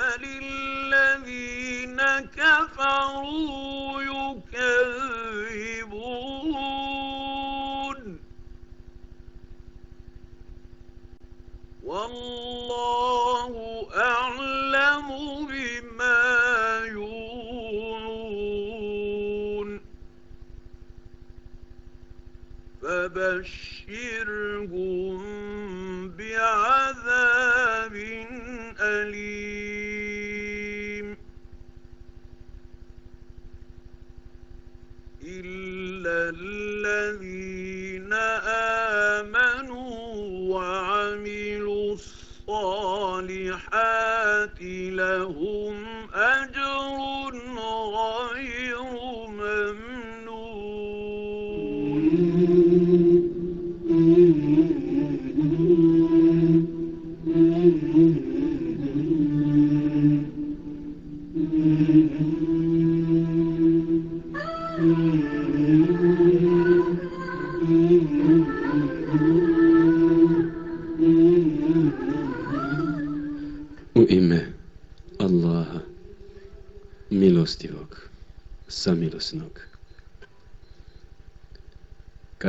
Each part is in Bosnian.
بل الذين كفروا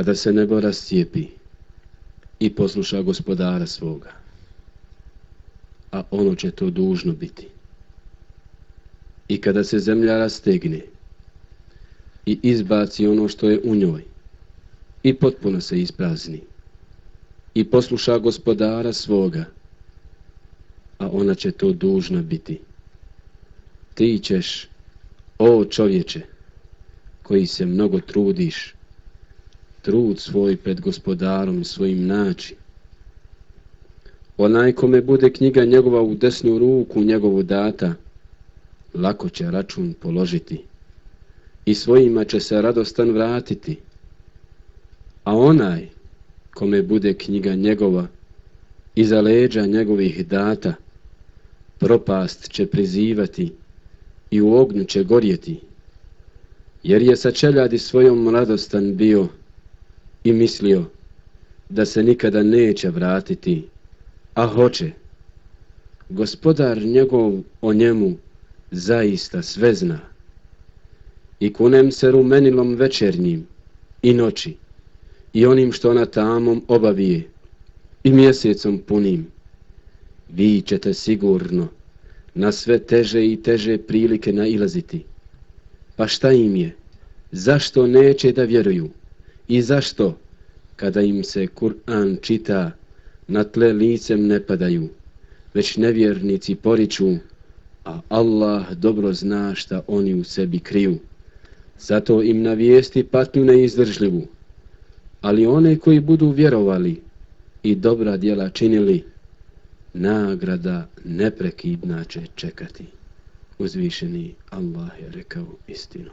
Kada se nebo rascijepi i posluša gospodara svoga, a ono će to dužno biti. I kada se zemlja rastegne i izbaci ono što je u njoj i potpuno se isprazni i posluša gospodara svoga, a ona će to dužna biti. Ti ćeš O čovječe, koji se mnogo trudiš, trud svoj pred gospodarom svojim nači. Onaj kome bude knjiga njegova u desnu ruku njegovu data, lako će račun položiti i svojima će se radostan vratiti. A onaj kome bude knjiga njegova iza leđa njegovih data, propast će prizivati i u ognju će gorjeti, jer je sa čeljadi svojom radostan bio i mislio da se nikada neće vratiti, a hoće. Gospodar njegov o njemu zaista sve zna. I kunem se rumenilom večernjim i noći i onim što na tamom obavije i mjesecom punim. Vi ćete sigurno na sve teže i teže prilike nailaziti. Pa šta im je? Zašto neće da vjeruju? I zašto, kada im se Kur'an čita, na tle licem ne padaju, već nevjernici poriču, a Allah dobro zna šta oni u sebi kriju. Zato im na vijesti patnju neizdržljivu. Ali one koji budu vjerovali i dobra djela činili, nagrada neprekidna će čekati. Uzvišeni Allah je rekao istinu.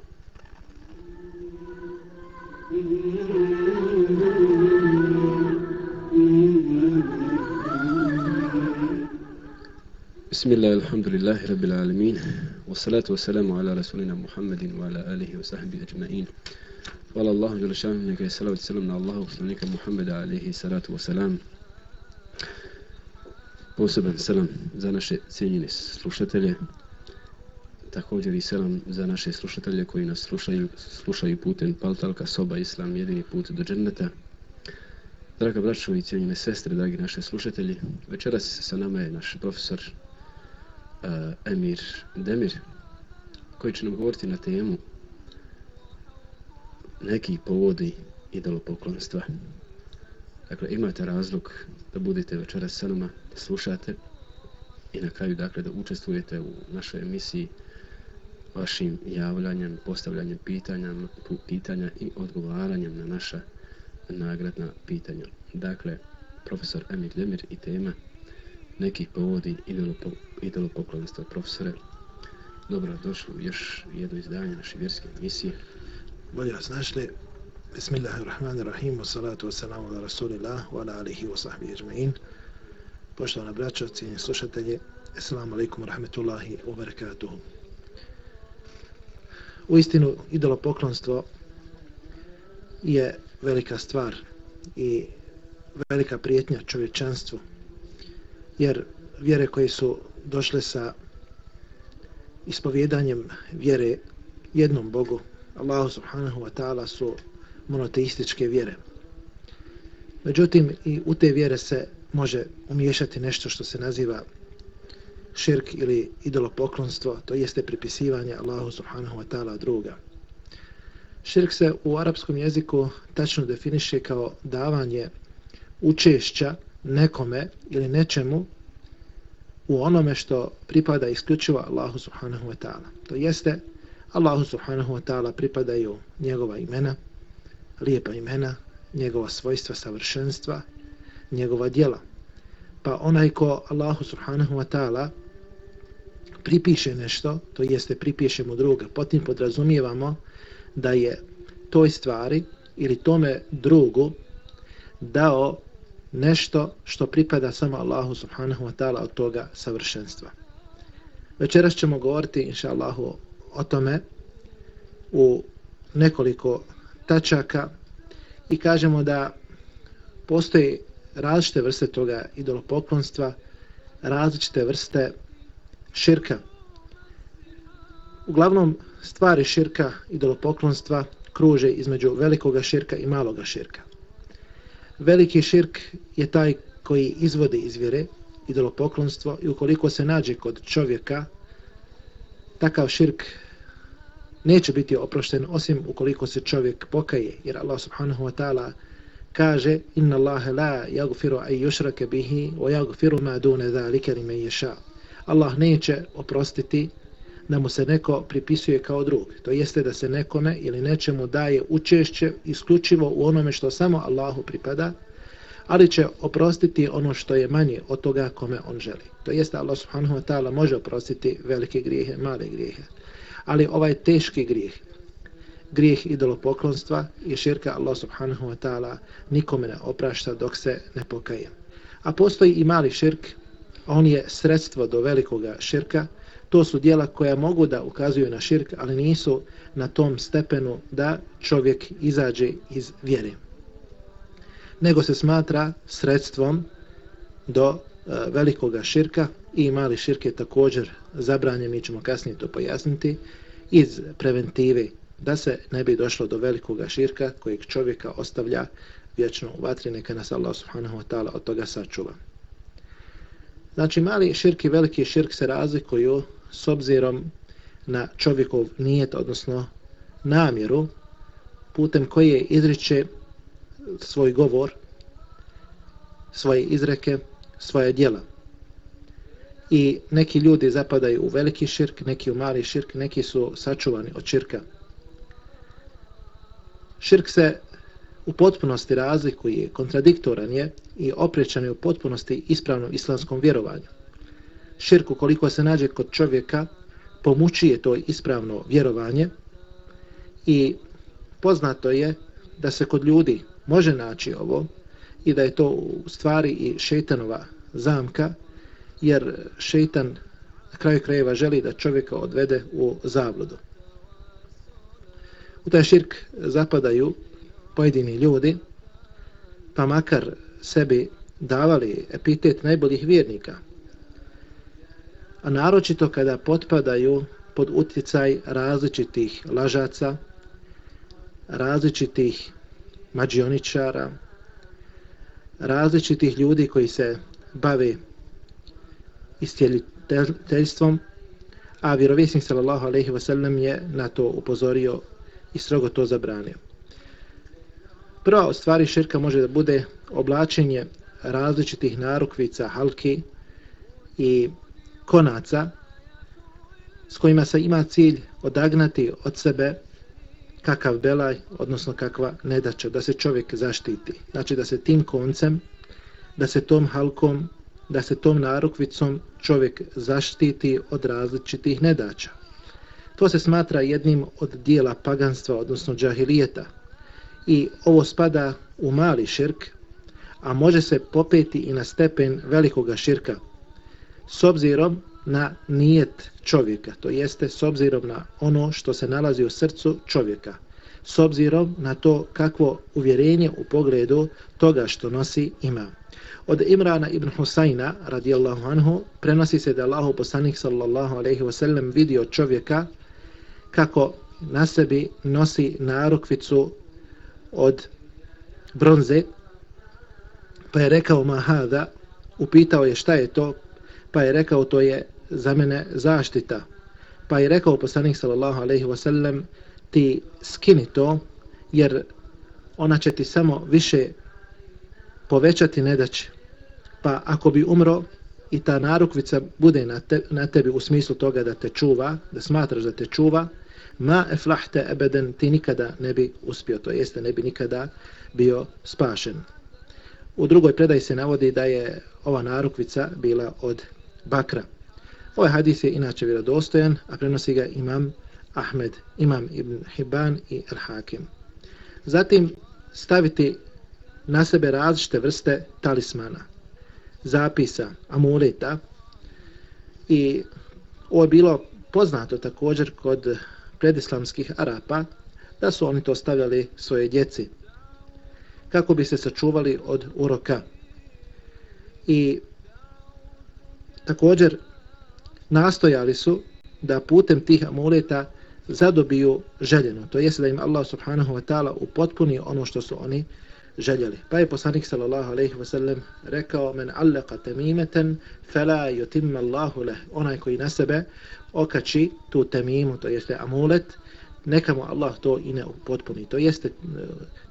Bismillah, الله rabbil alamin, رب العالمين والصلاة والسلام ala rasulina محمد wa ala alihi wa sahbihi ajma'in. Hvala Allahu, jala šanu, neka je salavat salam na Allahu, poslanika Muhammeda, alihi salatu wa salam poseban selam za naše cijenjene slušatelje, također i selam za naše slušatelje koji nas slušaju, slušaju putem Paltalka, Soba, Islam, jedini put do dženneta. Draga braćo i cijenjene sestre, dragi naše slušatelji, večeras sa nama je naš profesor uh, Emir Demir, koji će nam govoriti na temu neki povodi idolopoklonstva. Dakle, imate razlog da budete večeras sa nama, da slušate i na kraju, dakle, da učestvujete u našoj emisiji vašim javljanjem, postavljanjem pitanja, pitanja i odgovaranjem na naša nagradna pitanja. Dakle, profesor Emir Demir i tema nekih povodi idolopoklonstva. Profesore, dobro došli u još jedno izdanje naše vjerske emisije. Bolje vas našli. Bismillahirrahmanirrahim, wa salatu wa salamu ala rasulillah, wa ala alihi wa sahbihi ajma'in. Poštovana braćo, cijenje slušatelje, assalamu alaikum wa rahmetullahi wa barakatuhu. U istinu, idolopoklonstvo je velika stvar i velika prijetnja čovječanstvu, jer vjere koje su došle sa ispovjedanjem vjere jednom Bogu, Allahu subhanahu wa ta'ala su monoteističke vjere. Međutim, i u te vjere se može umiješati nešto što se naziva širk ili idolopoklonstvo, to jeste pripisivanje Allahu subhanahu wa ta'ala druga. Širk se u arapskom jeziku tačno definiše kao davanje učešća nekome ili nečemu u onome što pripada isključivo Allahu subhanahu wa ta'ala. To jeste, Allahu subhanahu wa ta'ala pripadaju njegova imena, lijepa imena, njegova svojstva savršenstva, njegova djela. Pa onaj ko Allahu subhanahu wa ta'ala pripiše nešto, to jeste pripišemo druga, potim podrazumijevamo da je toj stvari ili tome drugu dao nešto što pripada samo Allahu subhanahu wa ta'ala od toga savršenstva. Večeras ćemo govoriti, inša Allahu, o tome u nekoliko tačaka i kažemo da postoji različite vrste toga idolopoklonstva, različite vrste širka. Uglavnom, stvari širka, idolopoklonstva, kruže između velikoga širka i maloga širka. Veliki širk je taj koji izvodi iz vjere, idolopoklonstvo, i ukoliko se nađe kod čovjeka, takav širk neće biti oprošten osim ukoliko se čovjek pokaje, jer Allah subhanahu wa ta'ala kaže inna Allahe la jagfiru an yushraka bihi wa jagfiru ma dune zalike li me. Allah neće oprostiti da mu se neko pripisuje kao drug. To jeste da se nekome ili nečemu daje učešće isključivo u onome što samo Allahu pripada, ali će oprostiti ono što je manje od toga kome on želi. To jeste Allah subhanahu wa ta'ala može oprostiti velike grijehe, male grijehe. Ali ovaj teški grijeh, grijeh idolopoklonstva i širka Allah subhanahu wa ta'ala nikome ne oprašta dok se ne pokaje. A postoji i mali širk, on je sredstvo do velikoga širka, to su dijela koja mogu da ukazuju na širk, ali nisu na tom stepenu da čovjek izađe iz vjere. Nego se smatra sredstvom do e, velikoga širka i mali širk je također zabranjen, mi ćemo kasnije to pojasniti, iz preventive da se ne bi došlo do velikoga širka kojeg čovjeka ostavlja vječno u vatri, neka nas Allah subhanahu wa ta'ala od toga sačuva. Znači, mali širk i veliki širk se razlikuju s obzirom na čovjekov nijet, odnosno namjeru, putem koje izriče svoj govor, svoje izreke, svoje djela. I neki ljudi zapadaju u veliki širk, neki u mali širk, neki su sačuvani od širka. Širk se u potpunosti razlikuje, kontradiktoran je i oprečan je u potpunosti ispravnom islamskom vjerovanju širku koliko se nađe kod čovjeka pomučuje to ispravno vjerovanje i poznato je da se kod ljudi može naći ovo i da je to u stvari i šeitanova zamka jer šeitan na kraju krajeva želi da čovjeka odvede u zabludu. U taj širk zapadaju pojedini ljudi pa makar sebi davali epitet najboljih vjernika a naročito kada potpadaju pod utjecaj različitih lažaca, različitih mađioničara, različitih ljudi koji se bave istjeliteljstvom, a vjerovjesnik sallallahu alaihi wasallam je na to upozorio i strogo to zabranio. Prva stvari širka može da bude oblačenje različitih narukvica, halki i konaca s kojima se ima cilj odagnati od sebe kakav belaj, odnosno kakva nedača, da se čovjek zaštiti. Znači da se tim koncem, da se tom halkom, da se tom narukvicom čovjek zaštiti od različitih nedača. To se smatra jednim od dijela paganstva, odnosno džahilijeta. I ovo spada u mali širk, a može se popeti i na stepen velikoga širka, s obzirom na nijet čovjeka, to jeste s obzirom na ono što se nalazi u srcu čovjeka, s obzirom na to kakvo uvjerenje u pogledu toga što nosi ima. Od Imrana ibn Husayna, radijallahu anhu, prenosi se da Allahu poslanik sallallahu alaihi sellem vidio čovjeka kako na sebi nosi narukvicu od bronze, pa je rekao ma hada, upitao je šta je to, pa je rekao to je za mene zaštita. Pa je rekao poslanik sallallahu alaihi wasallam ti skini to, jer ona će ti samo više povećati nedaće. Pa ako bi umro i ta narukvica bude na, te, na tebi u smislu toga da te čuva, da smatraš da te čuva, ma eflahte ebeden ti nikada ne bi uspio, to jeste ne bi nikada bio spašen. U drugoj predaji se navodi da je ova narukvica bila od bakra. Ovaj hadis je inače vjerodostojan, a prenosi ga imam Ahmed, imam Ibn Hibban i Al-Hakim. Zatim staviti na sebe različite vrste talismana, zapisa, amuleta i ovo je bilo poznato također kod predislamskih Arapa da su oni to stavljali svoje djeci kako bi se sačuvali od uroka. I također nastojali su da putem tih amuleta zadobiju željeno. To jest da im Allah subhanahu wa ta'ala upotpuni ono što su oni željeli. Pa je poslanik sallallahu alejhi ve sellem rekao men allaqa tamimatan fala yutimma Allahu leh. Onaj koji na sebe okači tu tamimu, to jeste amulet, neka mu Allah to i ne potpuni. To jeste e,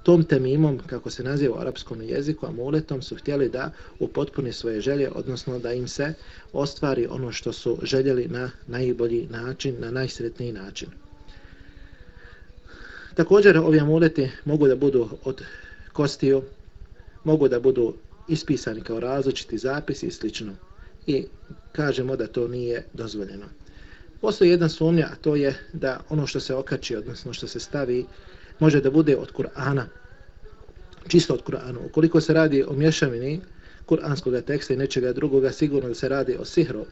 tom temimom, kako se naziva u arapskom jeziku, amuletom su htjeli da upotpuni svoje želje, odnosno da im se ostvari ono što su željeli na najbolji način, na najsretniji način. Također ovi amuleti mogu da budu od kostiju, mogu da budu ispisani kao različiti zapisi i slično. I kažemo da to nije dozvoljeno. Postoji jedna sumnja, a to je da ono što se okači, odnosno što se stavi, može da bude od Kur'ana, čisto od Kur'ana. Ukoliko se radi o mješavini kur'anskog teksta i nečega drugoga, sigurno da se radi o sihru.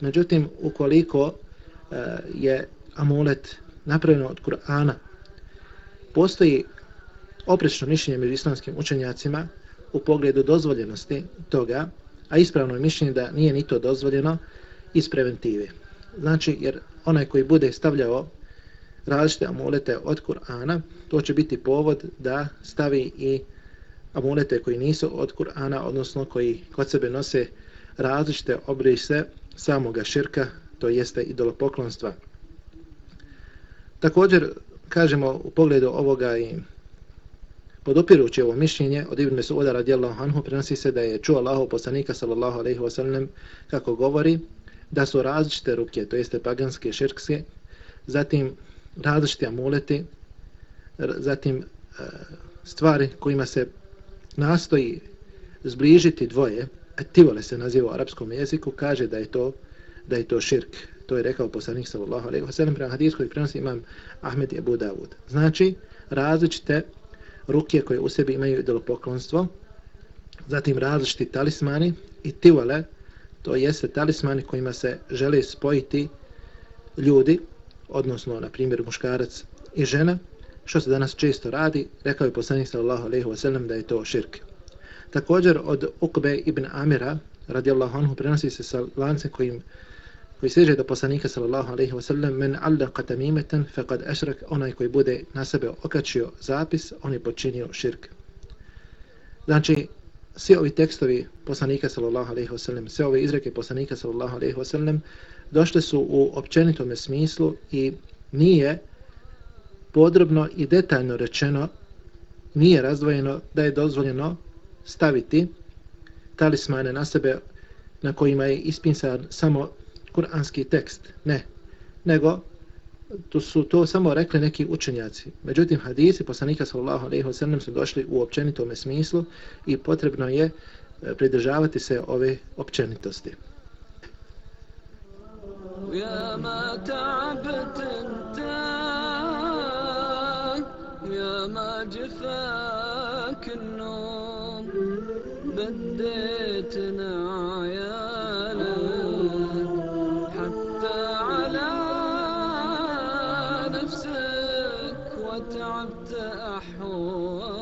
Međutim, ukoliko uh, je amulet napravljeno od Kur'ana, postoji oprečno mišljenje među islamskim učenjacima u pogledu dozvoljenosti toga, a ispravno je mišljenje da nije ni to dozvoljeno iz preventive. Znači, jer onaj koji bude stavljao različite amulete od Kur'ana, to će biti povod da stavi i amulete koji nisu od Kur'ana, odnosno koji kod sebe nose različite obrise samoga širka, to jeste idolopoklonstva. Također, kažemo u pogledu ovoga i podopirući ovo mišljenje od Ibn Mesuda radijallahu anhu prenosi se da je čuo Allahu poslanika sallallahu alejhi ve sellem kako govori da su različite ruke, to jeste paganske, širkske, zatim različite amuleti, zatim e, stvari kojima se nastoji zbližiti dvoje, etivole se naziva u arapskom jeziku, kaže da je to da je to širk. To je rekao poslanik sallallahu alejhi ve sellem prema hadisu koji prenosi imam Ahmed i Abu Davud. Znači, različite rukije koje u sebi imaju idolopoklonstvo, zatim različiti talismani i tivale, to jeste talismani kojima se žele spojiti ljudi, odnosno, na primjer, muškarac i žena, što se danas često radi, rekao je poslanik sallallahu alejhi ve sellem da je to širk. Također od Ukbe ibn Amira, radijallahu anhu, prenosi se sa lancem kojim koji seže do poslanika sallallahu alejhi ve sellem men allaqa tamimatan faqad ashrak onaj koji bude na sebe okačio zapis on je počinio širk. Znači svi ovi tekstovi poslanika sallallahu alejhi ve sellem sve ove izreke poslanika sallallahu alejhi ve sellem došle su u općenitom smislu i nije podrobno i detaljno rečeno nije razdvojeno da je dozvoljeno staviti talismane na sebe na kojima je ispisan samo kuranski tekst, ne, nego to su to samo rekli neki učenjaci. Međutim, hadisi poslanika sallallahu alejhi ve sellem su došli u općenitom smislu i potrebno je e, pridržavati se ove općenitosti. يا ma تعبت انت ya ma جفاك النوم بديتنا عيان نفسك وتعبت أحوالك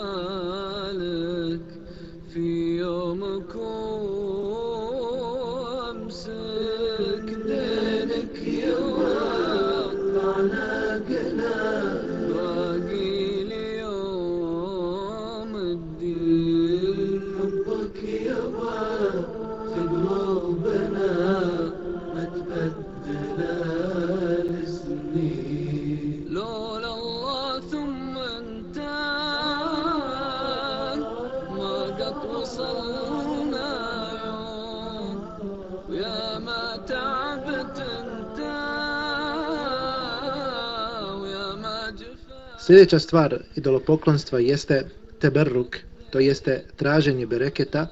Sljedeća stvar idolopoklonstva jeste teberruk, to jeste traženje bereketa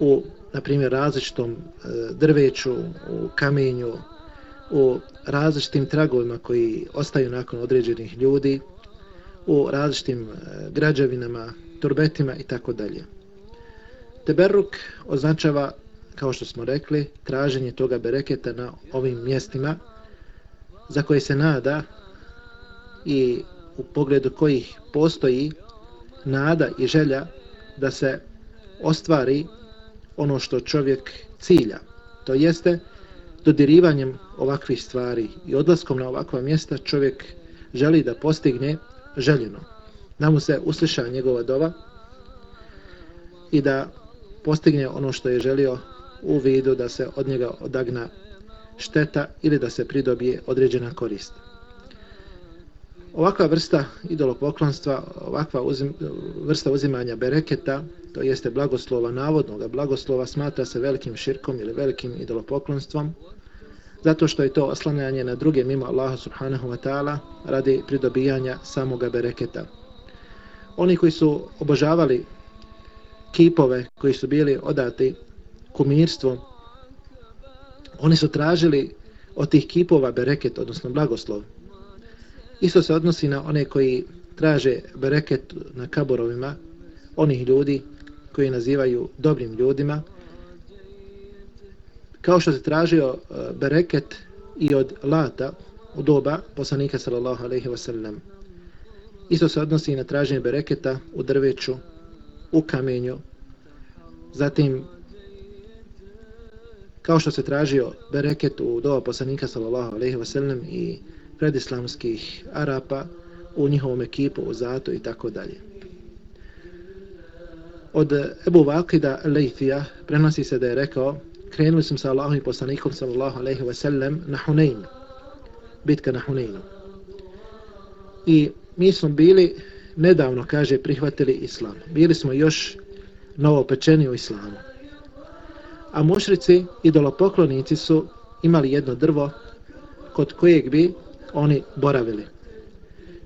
u, na primjer, različitom e, drveću, u kamenju, u različitim tragovima koji ostaju nakon određenih ljudi, u različitim e, građevinama, turbetima i tako dalje. Teberruk označava, kao što smo rekli, traženje toga bereketa na ovim mjestima za koje se nada i u pogledu kojih postoji nada i želja da se ostvari ono što čovjek cilja. To jeste dodirivanjem ovakvih stvari i odlaskom na ovakva mjesta čovjek želi da postigne željeno. Da mu se usliša njegova dova i da postigne ono što je želio u vidu da se od njega odagna šteta ili da se pridobije određena korist. Ovakva vrsta idolopoklonstva, ovakva uzim, vrsta uzimanja bereketa, to jeste blagoslova, navodnog blagoslova, smatra se velikim širkom ili velikim idolopoklonstvom, zato što je to oslanjanje na druge mimo Allaha subhanahu wa ta'ala radi pridobijanja samoga bereketa. Oni koji su obožavali kipove koji su bili odati kumirstvu, oni su tražili od tih kipova bereket, odnosno blagoslov. Isto se odnosi na one koji traže bereket na kaborovima onih ljudi koji nazivaju dobrim ljudima, kao što se tražio e, bereket i od lata u doba poslanika sallallahu alaihi wasallam. Isto se odnosi na traženje bereketa u drveću, u kamenju, zatim kao što se tražio bereket u doba poslanika sallallahu alaihi wasallam i predislamskih Arapa u njihovom ekipu, u zato i tako dalje. Od Ebu Vakida Leithija prenosi se da je rekao krenuli smo sa Allahom i poslanikom sallallahu alaihi wa sellem na Hunayn, bitka na Hunaynu. I mi smo bili nedavno, kaže, prihvatili islam. Bili smo još novopečeni u islamu. A mušrici, idolopoklonici su imali jedno drvo kod kojeg bi oni boravili.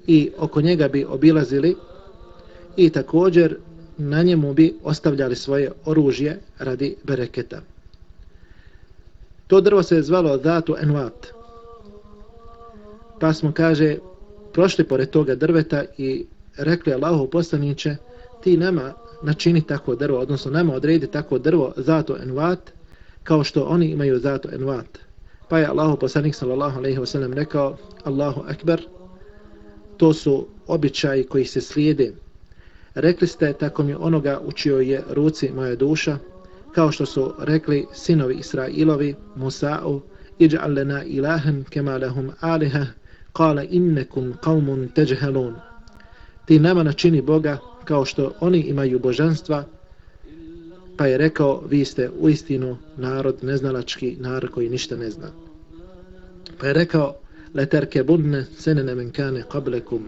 I oko njega bi obilazili i također na njemu bi ostavljali svoje oružje radi bereketa. To drvo se je zvalo Datu Envat. Pa smo, kaže, prošli pored toga drveta i rekli Allahu poslaniće, ti nema načini tako drvo, odnosno nema odredi tako drvo Datu Envat, kao što oni imaju Datu Envat. Pa je Allahu poslanik sallallahu alejhi ve sellem rekao Allahu ekber to su običaji koji se slijede. Rekli ste tako mi onoga u čijoj je ruci moja duša kao što su rekli sinovi Israilovi Musa'u ij'al lana ilahan kama lahum aliha qala innakum qaumun tajhalun ti nama načini Boga kao što oni imaju božanstva pa je rekao vi ste u istinu narod neznalački narod koji ništa ne zna. pa je rekao leterke budne senene menkane qablekum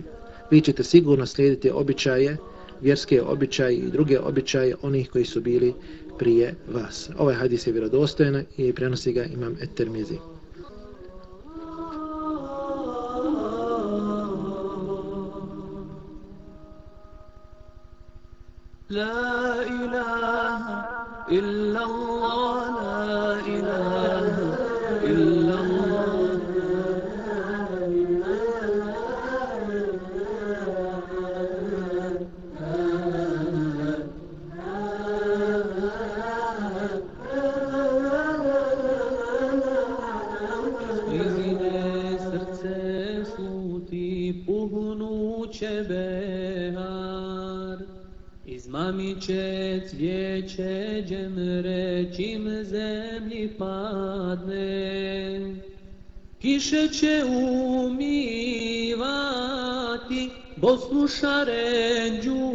vi ćete sigurno slijediti običaje vjerske običaje i druge običaje onih koji su bili prije vas ovaj hadis je vjerodostojan i prenosi ga imam et-termizi لا إله إلا الله لا إله Izmami će cvijeće džemre zemlji padne Kiše će umivati Bosnu šarenđu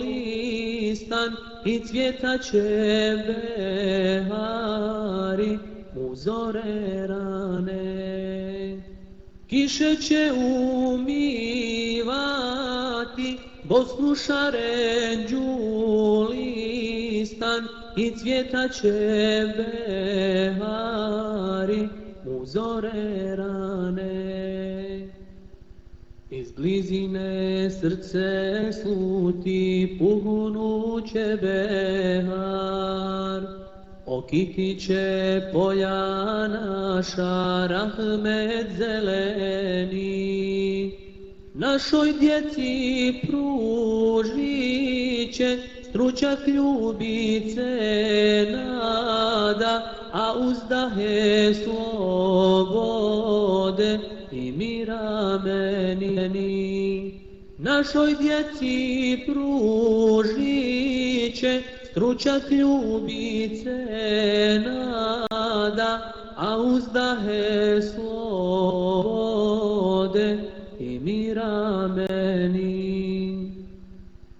listan I cvjeta će behari u zore rane. Kiše će umivati Bosnu đulistan I cvjeta će behari u zore rane. Iz blizine srce sluti puhunuće behar, okiti će polja naša rahmet zeleni. Našoj djeci pružit će stručak ljubice nada, a uzdahe slobode i mira meni. Našoj djeci pružit će stručak ljubice nada, a uzdahe slobode i meni.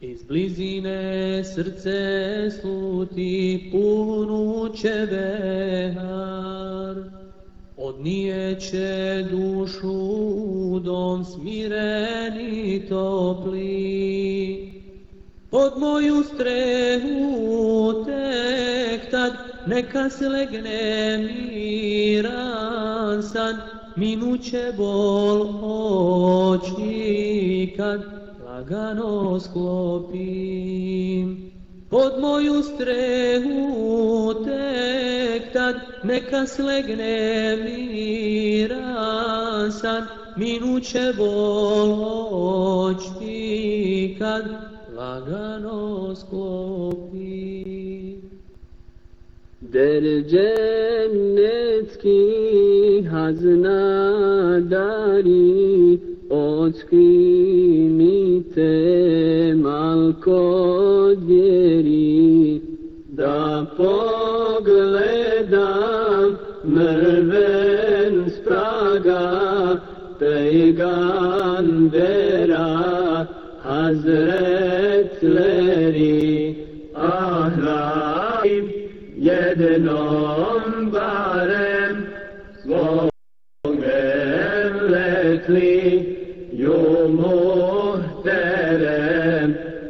Iz blizine srce sluti punuće behar, od nije će dušu dom smireni topli. Pod moju strehu tek tad neka se legne miran san, minuće bol oči kad lagano sklopim. Pod moju strehu tek tad neka slegne miran san, minuće bol oči kad lagano sklopim. در جنت کی hazna dari otkrivite malko vjeri da pogledam mrven spraga pejgambera hazretleri Yedelon barem Zogevvetli Yo muhterem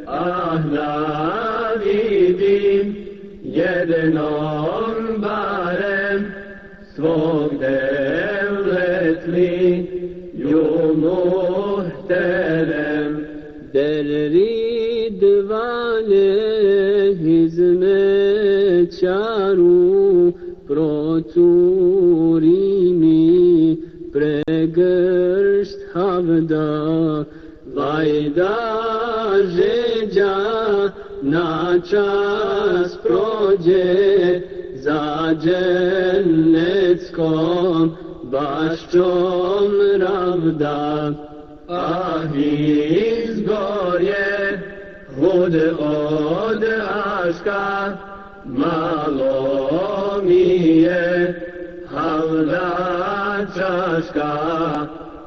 Ahlavidim Yedelon barem Zogevvetli Yo muhterem. Derri divane hizmet cearu proțurimii, pregăști havda, vai da žeđa na čas prođe, za dženeckom baščom ravda. Ah, izgorje, vode od aška, malo mi je havda čaška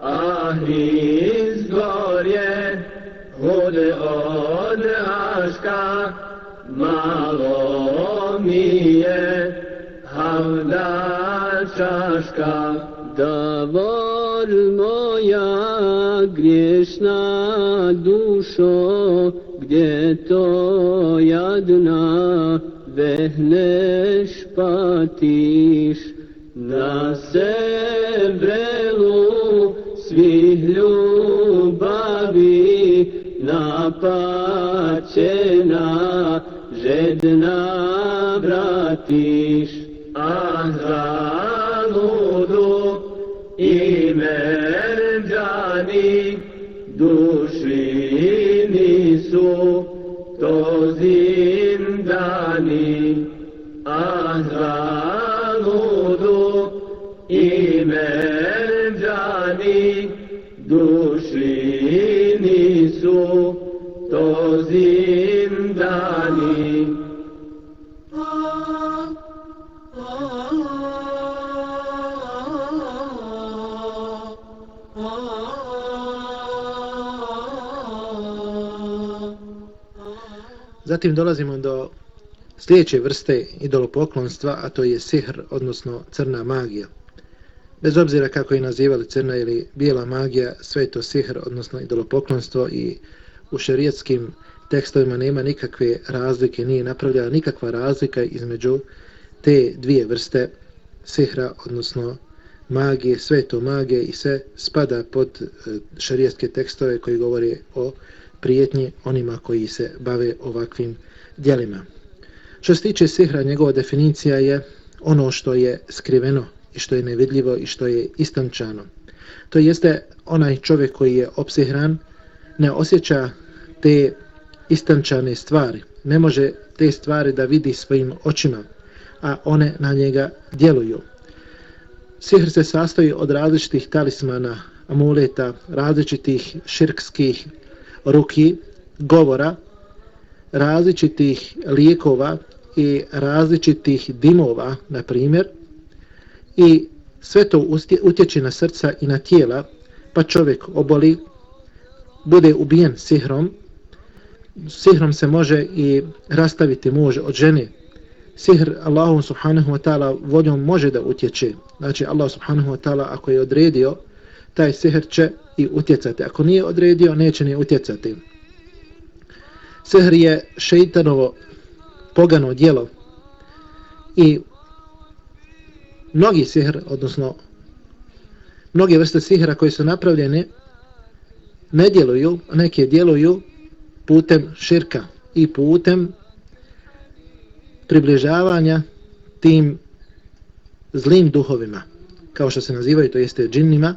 ah izgorje hud od aška. Malo mi je havda čaška da vol moja griješna dušo gdje to jadna vehneš patiš na sebrelu svih ljubavi napaćena žedna vratiš. Ah zaludu Zatim dolazimo do sljedeće vrste idolopoklonstva, a to je sihr, odnosno crna magija. Bez obzira kako je nazivali crna ili bijela magija, sve je to sihr, odnosno idolopoklonstvo i u šerijetskim tekstovima nema nikakve razlike, nije napravljena nikakva razlika između te dvije vrste sihra, odnosno magije, sve to magije i sve spada pod e, šarijetske tekstove koji govore o prijetnje onima koji se bave ovakvim dijelima. Što se tiče sihra, njegova definicija je ono što je skriveno i što je nevidljivo i što je istančano. To jeste onaj čovjek koji je opsihran, ne osjeća te istančane stvari. Ne može te stvari da vidi svojim očima, a one na njega djeluju. Sihr se sastoji od različitih talismana, amuleta, različitih širkskih ruki, govora, različitih lijekova i različitih dimova, na primjer, i sve to utječe na srca i na tijela, pa čovjek oboli, bude ubijen sihrom, sihrom se može i rastaviti muž od žene. Sihr Allahu subhanahu wa ta'ala voljom može da utječe. Znači Allah subhanahu wa ta'ala ako je odredio, taj sihr će i utjecati. Ako nije odredio, neće ni utjecati. Sehr je šeitanovo pogano dijelo i mnogi sihr, odnosno mnoge vrste sihra koji su napravljene ne djeluju, neke djeluju putem širka i putem približavanja tim zlim duhovima, kao što se nazivaju, to jeste džinnima,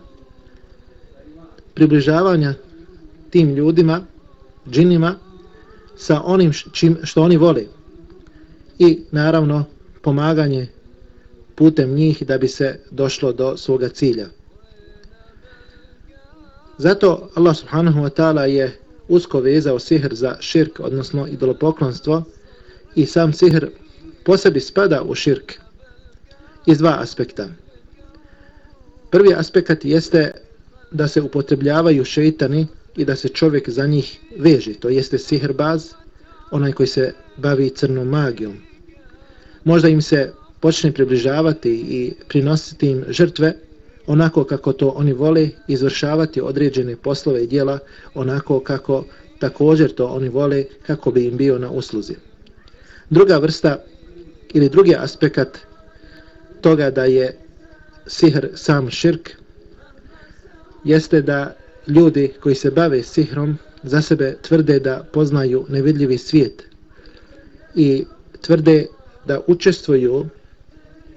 približavanja tim ljudima, džinima, sa onim čim, što oni vole. I naravno pomaganje putem njih da bi se došlo do svoga cilja. Zato Allah subhanahu wa ta'ala je usko vezao sihr za širk, odnosno idolopoklonstvo, i sam sihr posebi spada u širk iz dva aspekta. Prvi aspekt jeste da se upotrebljavaju šeitani i da se čovjek za njih veže, to jeste sihrbaz, onaj koji se bavi crnom magijom. Možda im se počne približavati i prinositi im žrtve onako kako to oni vole, izvršavati određene poslove i dijela onako kako također to oni vole kako bi im bio na usluzi. Druga vrsta ili drugi aspekt toga da je sihr sam širk jeste da ljudi koji se bave sihrom za sebe tvrde da poznaju nevidljivi svijet i tvrde da učestvuju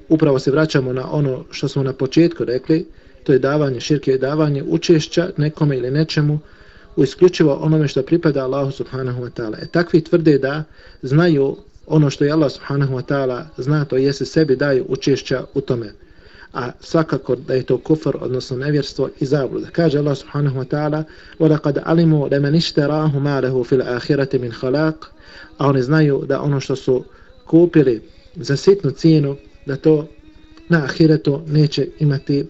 upravo se vraćamo na ono što smo na početku rekli to je davanje širke je davanje učešća nekome ili nečemu u isključivo onome što pripada Allahu subhanahu wa ta'ala. E takvi tvrde da znaju ono što je Allah subhanahu wa ta'ala zna, to jeste sebi daju učešća u tome A svakako da je to kufr, odnosno nevjerstvo i zabluda. Kaže Allah subhanahu wa ta'ala وَلَقَدْ عَلِمُوا لَمَنِ اشْتَرَاهُ مَا لَهُ فِي الْآخِرَةِ مِنْ خَلَاقِ A oni znaju da ono što su kupili za sitnu cijenu, da to na ahiretu neće imati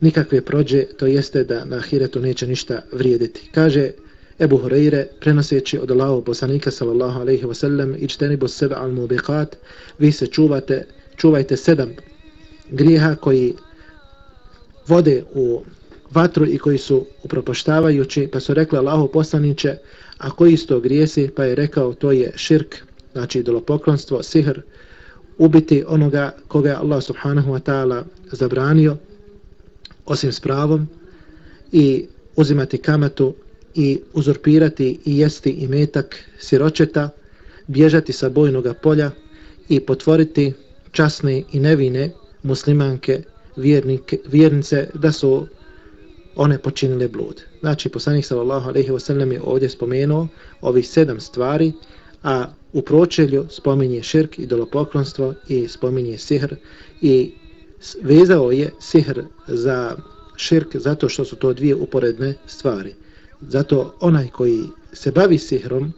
nikakve prođe, to jeste da na ahiretu neće ništa vrijediti. Kaže Ebu Hureyre, prenoseći od Allahu poslanika sallallahu alaihi wa sallam, ičteni bo sebe al mubiqat, vi se čuvate, čuvajte sedam grijeha koji vode u vatru i koji su upropoštavajući, pa su rekli Allahu poslaniće, a koji isto grijesi, pa je rekao to je širk, znači idolopoklonstvo, sihr, ubiti onoga koga je Allah subhanahu wa ta'ala zabranio, osim s pravom, i uzimati kamatu i uzurpirati i jesti i metak siročeta, bježati sa bojnog polja i potvoriti časne i nevine muslimanke, vjernike, vjernice da su one počinile blud. Znači, poslanik sallallahu alaihi wa sallam je ovdje spomenuo ovih sedam stvari, a u pročelju spominje širk, idolopoklonstvo i spominje sihr i vezao je sihr za širk zato što su to dvije uporedne stvari. Zato onaj koji se bavi sihrom,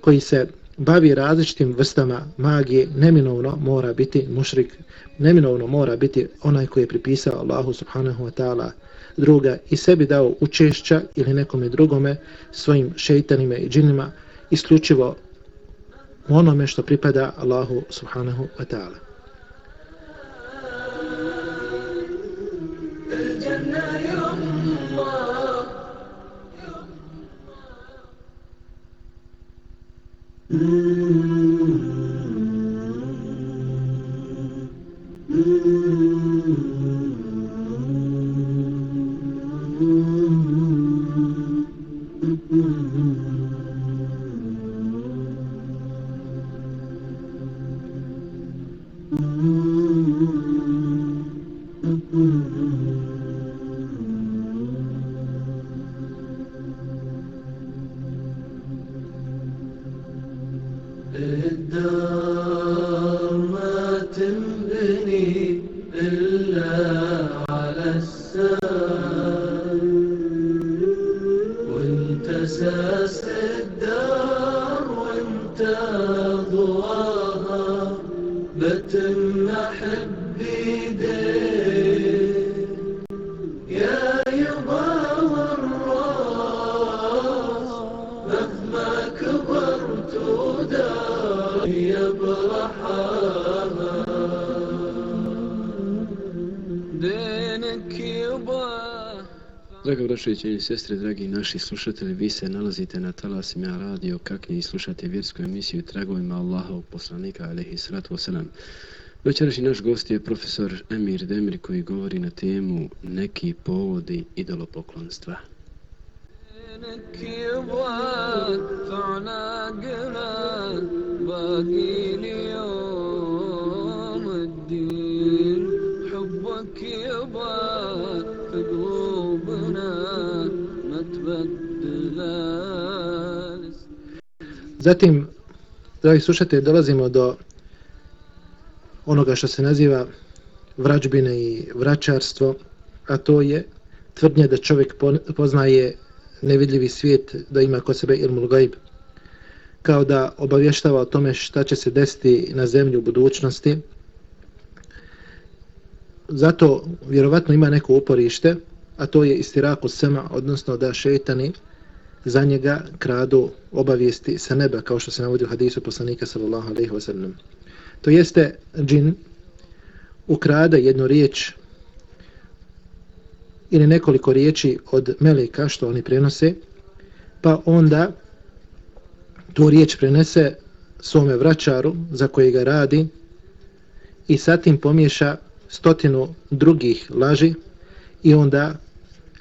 koji se bavi različitim vrstama magije, neminovno mora biti mušrik, neminovno mora biti onaj koji je pripisao Allahu subhanahu wa ta'ala druga i sebi dao učešća ili nekome drugome svojim šeitanima i džinima isključivo u onome što pripada Allahu subhanahu wa ta'ala. Mm-hmm. cijeli sestre, dragi naši slušatelji, vi se nalazite na talasim ja radio kakni i slušate vjersku emisiju tragovima Allahov poslanika, alaihi sratu wasalam. Večerašnji naš gost je profesor Emir Demir koji govori na temu neki povodi idolopoklonstva. Neki Zatim, dragi slušatelji, dolazimo do onoga što se naziva vrađbine i vraćarstvo, a to je tvrdnje da čovjek poznaje nevidljivi svijet, da ima kod sebe ilmul gaib, kao da obavještava o tome šta će se desiti na zemlji u budućnosti. Zato vjerovatno ima neko uporište, a to je istiraku sema, odnosno da šeitani za njega kradu obavijesti sa neba, kao što se navodi u hadisu poslanika sallallahu alaihi wa sallam. To jeste džin ukrade jednu riječ ili nekoliko riječi od meleka što oni prenose, pa onda tu riječ prenese svome vraćaru za kojega radi i sa tim pomješa stotinu drugih laži i onda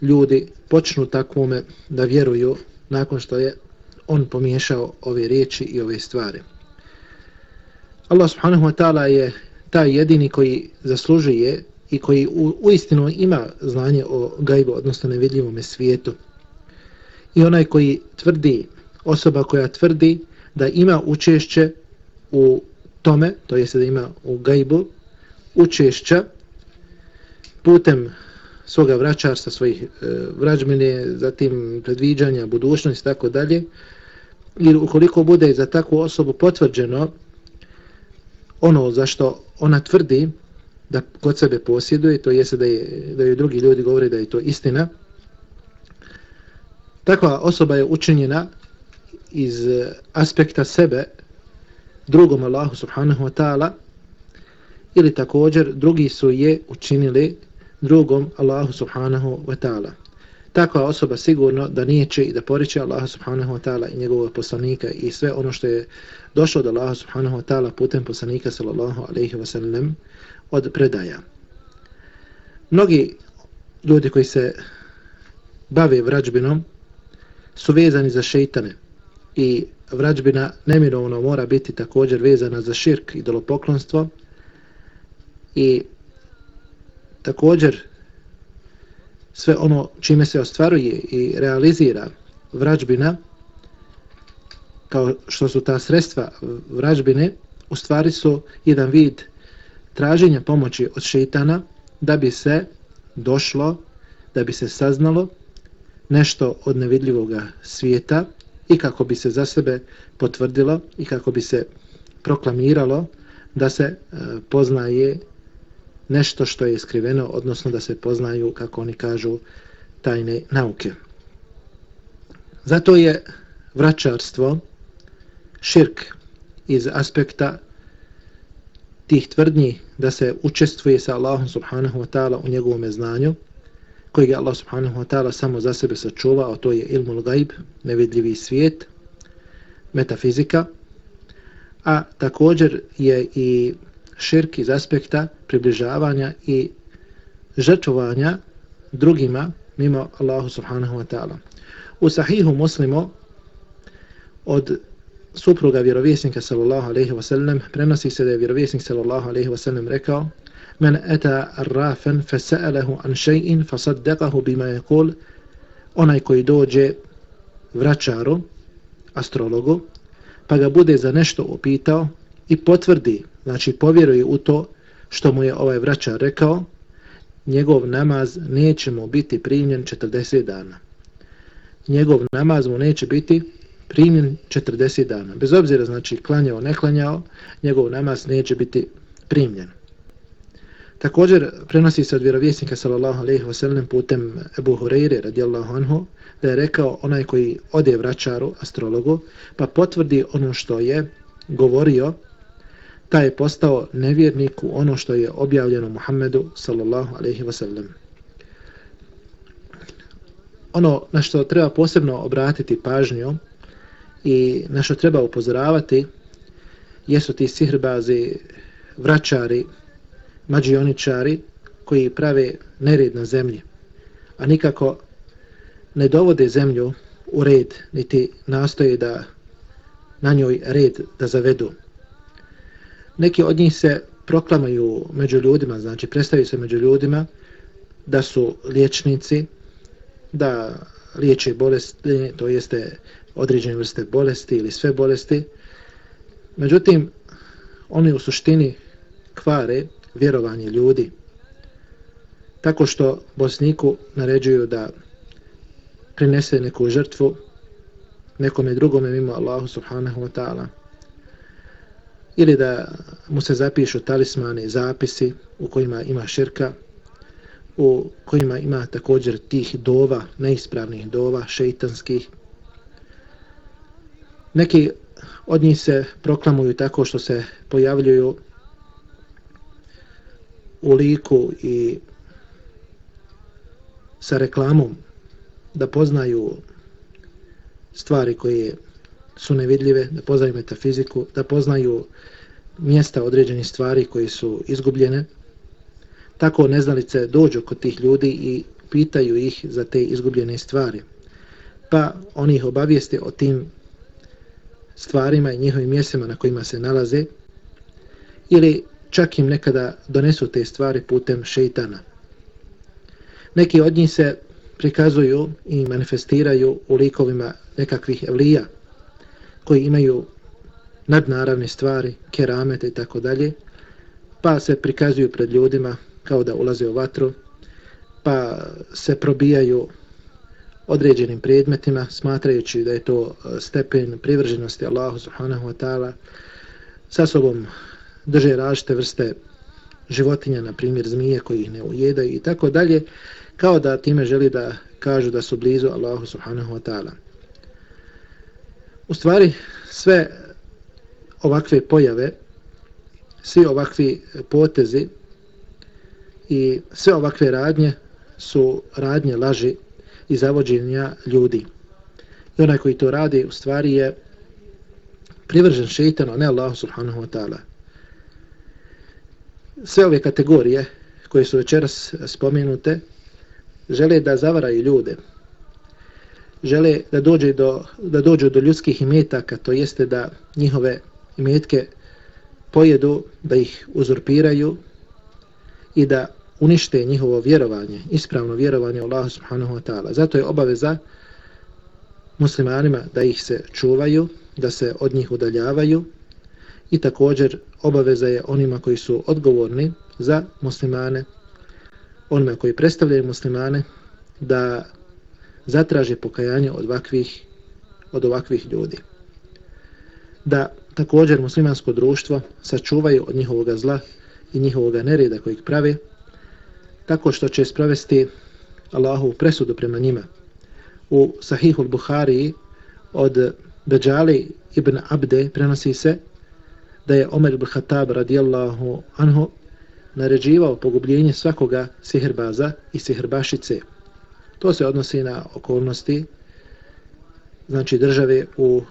ljudi počnu takvome da vjeruju nakon što je on pomiješao ove riječi i ove stvari. Allah subhanahu wa ta'ala je taj jedini koji zaslužuje i koji u, u istinu ima znanje o gajbu, odnosno nevidljivom svijetu. I onaj koji tvrdi, osoba koja tvrdi da ima učešće u tome, to jest da ima u gajbu, učešća putem svoga vraćarstva, svojih e, vrađmine, zatim predviđanja, budućnosti i tako dalje, ili ukoliko bude za takvu osobu potvrđeno ono za što ona tvrdi da kod sebe posjeduje, to jeste da, je, da je drugi ljudi govore da je to istina, takva osoba je učinjena iz aspekta sebe drugom Allahu subhanahu wa ta'ala ili također drugi su je učinili drugom Allahu subhanahu wa ta'ala. Takva osoba sigurno da neće i da poriče Allaha subhanahu wa ta'ala i njegovog poslanika i sve ono što je došlo od Allaha subhanahu wa ta'ala putem poslanika sallallahu alaihi wa sallam od predaja. Mnogi ljudi koji se bave vrađbinom su vezani za šeitane i vrađbina neminovno mora biti također vezana za širk i dolopoklonstvo i također sve ono čime se ostvaruje i realizira vrađbina kao što su ta sredstva vrađbine u stvari su jedan vid traženja pomoći od šeitana da bi se došlo, da bi se saznalo nešto od nevidljivog svijeta i kako bi se za sebe potvrdilo i kako bi se proklamiralo da se e, poznaje nešto što je skriveno, odnosno da se poznaju, kako oni kažu, tajne nauke. Zato je vraćarstvo, širk iz aspekta tih tvrdnji da se učestvuje sa Allahom subhanahu wa ta'ala u njegovom znanju, kojeg je Allah subhanahu wa ta'ala samo za sebe sačuvao, to je ilmul gaib, nevidljivi svijet, metafizika, a također je i širk iz aspekta približavanja i žrtvovanja drugima mimo Allahu subhanahu wa ta'ala. U sahihu muslimu od supruga vjerovjesnika sallallahu alaihi wa sallam prenosi se da je vjerovjesnik sallallahu alaihi wa sallam rekao men eta arrafen fasa'alahu an še'in fasaddaqahu bima je kul onaj koji dođe vraćaru astrologu pa ga bude za nešto upitao i potvrdi, znači povjeruje u to što mu je ovaj vraćar rekao, njegov namaz neće mu biti primljen 40 dana. Njegov namaz mu neće biti primljen 40 dana. Bez obzira, znači, klanjao, ne klanjao, njegov namaz neće biti primljen. Također, prenosi se od vjerovjesnika, sallallahu alaihi wasallam, putem Ebu Hureyre, radijallahu anhu, da je rekao onaj koji ode vraćaru, astrologu, pa potvrdi ono što je govorio, taj je postao nevjernik u ono što je objavljeno Muhammedu, sallallahu alaihi wasallam. Ono na što treba posebno obratiti pažnju i na što treba upozoravati jesu ti sihrbazi, vraćari, mađioničari koji prave nered na zemlji, a nikako ne dovode zemlju u red, niti nastoje da na njoj red da zavedu. Neki od njih se proklamaju među ljudima, znači predstavljaju se među ljudima da su liječnici, da liječe bolesti, to jeste određene vrste bolesti ili sve bolesti. Međutim, oni u suštini kvare vjerovanje ljudi tako što Bosniku naređuju da prinese neku žrtvu nekome drugome mimo Allahu subhanahu wa ta'ala ili da mu se zapišu talismani zapisi u kojima ima širka u kojima ima također tih dova, neispravnih dova, šeitanskih. Neki od njih se proklamuju tako što se pojavljuju u liku i sa reklamom da poznaju stvari koje su nevidljive, da poznaju metafiziku, da poznaju mjesta određenih stvari koji su izgubljene. Tako neznalice dođu kod tih ljudi i pitaju ih za te izgubljene stvari. Pa oni ih obavijeste o tim stvarima i njihovim mjestima na kojima se nalaze ili čak im nekada donesu te stvari putem šeitana. Neki od njih se prikazuju i manifestiraju u likovima nekakvih evlija koji imaju nadnaravne stvari, keramete i tako dalje, pa se prikazuju pred ljudima kao da ulaze u vatru, pa se probijaju određenim predmetima, smatrajući da je to e, stepen privrženosti Allahu subhanahu wa ta'ala, sa sobom drže različite vrste životinja, na primjer zmije koji ih ne ujedaju i tako dalje, kao da time želi da kažu da su blizu Allahu subhanahu wa ta'ala. U stvari, sve ovakve pojave, svi ovakvi potezi i sve ovakve radnje su radnje laži i zavođenja ljudi. I onaj koji to radi u stvari je privržen šeitanu, a ne Allahu subhanahu wa ta'ala sve ove kategorije koje su večeras spomenute žele da zavaraju ljude žele da dođe do, da dođu do ljudskih imetaka to jeste da njihove imetke pojedu da ih uzurpiraju i da unište njihovo vjerovanje ispravno vjerovanje u Allah subhanahu wa ta'ala. Zato je obaveza muslimanima da ih se čuvaju da se od njih udaljavaju i također obaveza je onima koji su odgovorni za muslimane, onima koji predstavljaju muslimane, da zatraže pokajanje od ovakvih, od ovakvih ljudi. Da također muslimansko društvo sačuvaju od njihovog zla i njihovog nereda kojeg prave, tako što će sprovesti Allahu presudu prema njima. U Sahihu al-Buhari od Beđali ibn Abde prenosi se da je Omer ibn Khattab radijallahu anhu naređivao pogubljenje svakoga sihrbaza i sihrbašice. To se odnosi na okolnosti znači države u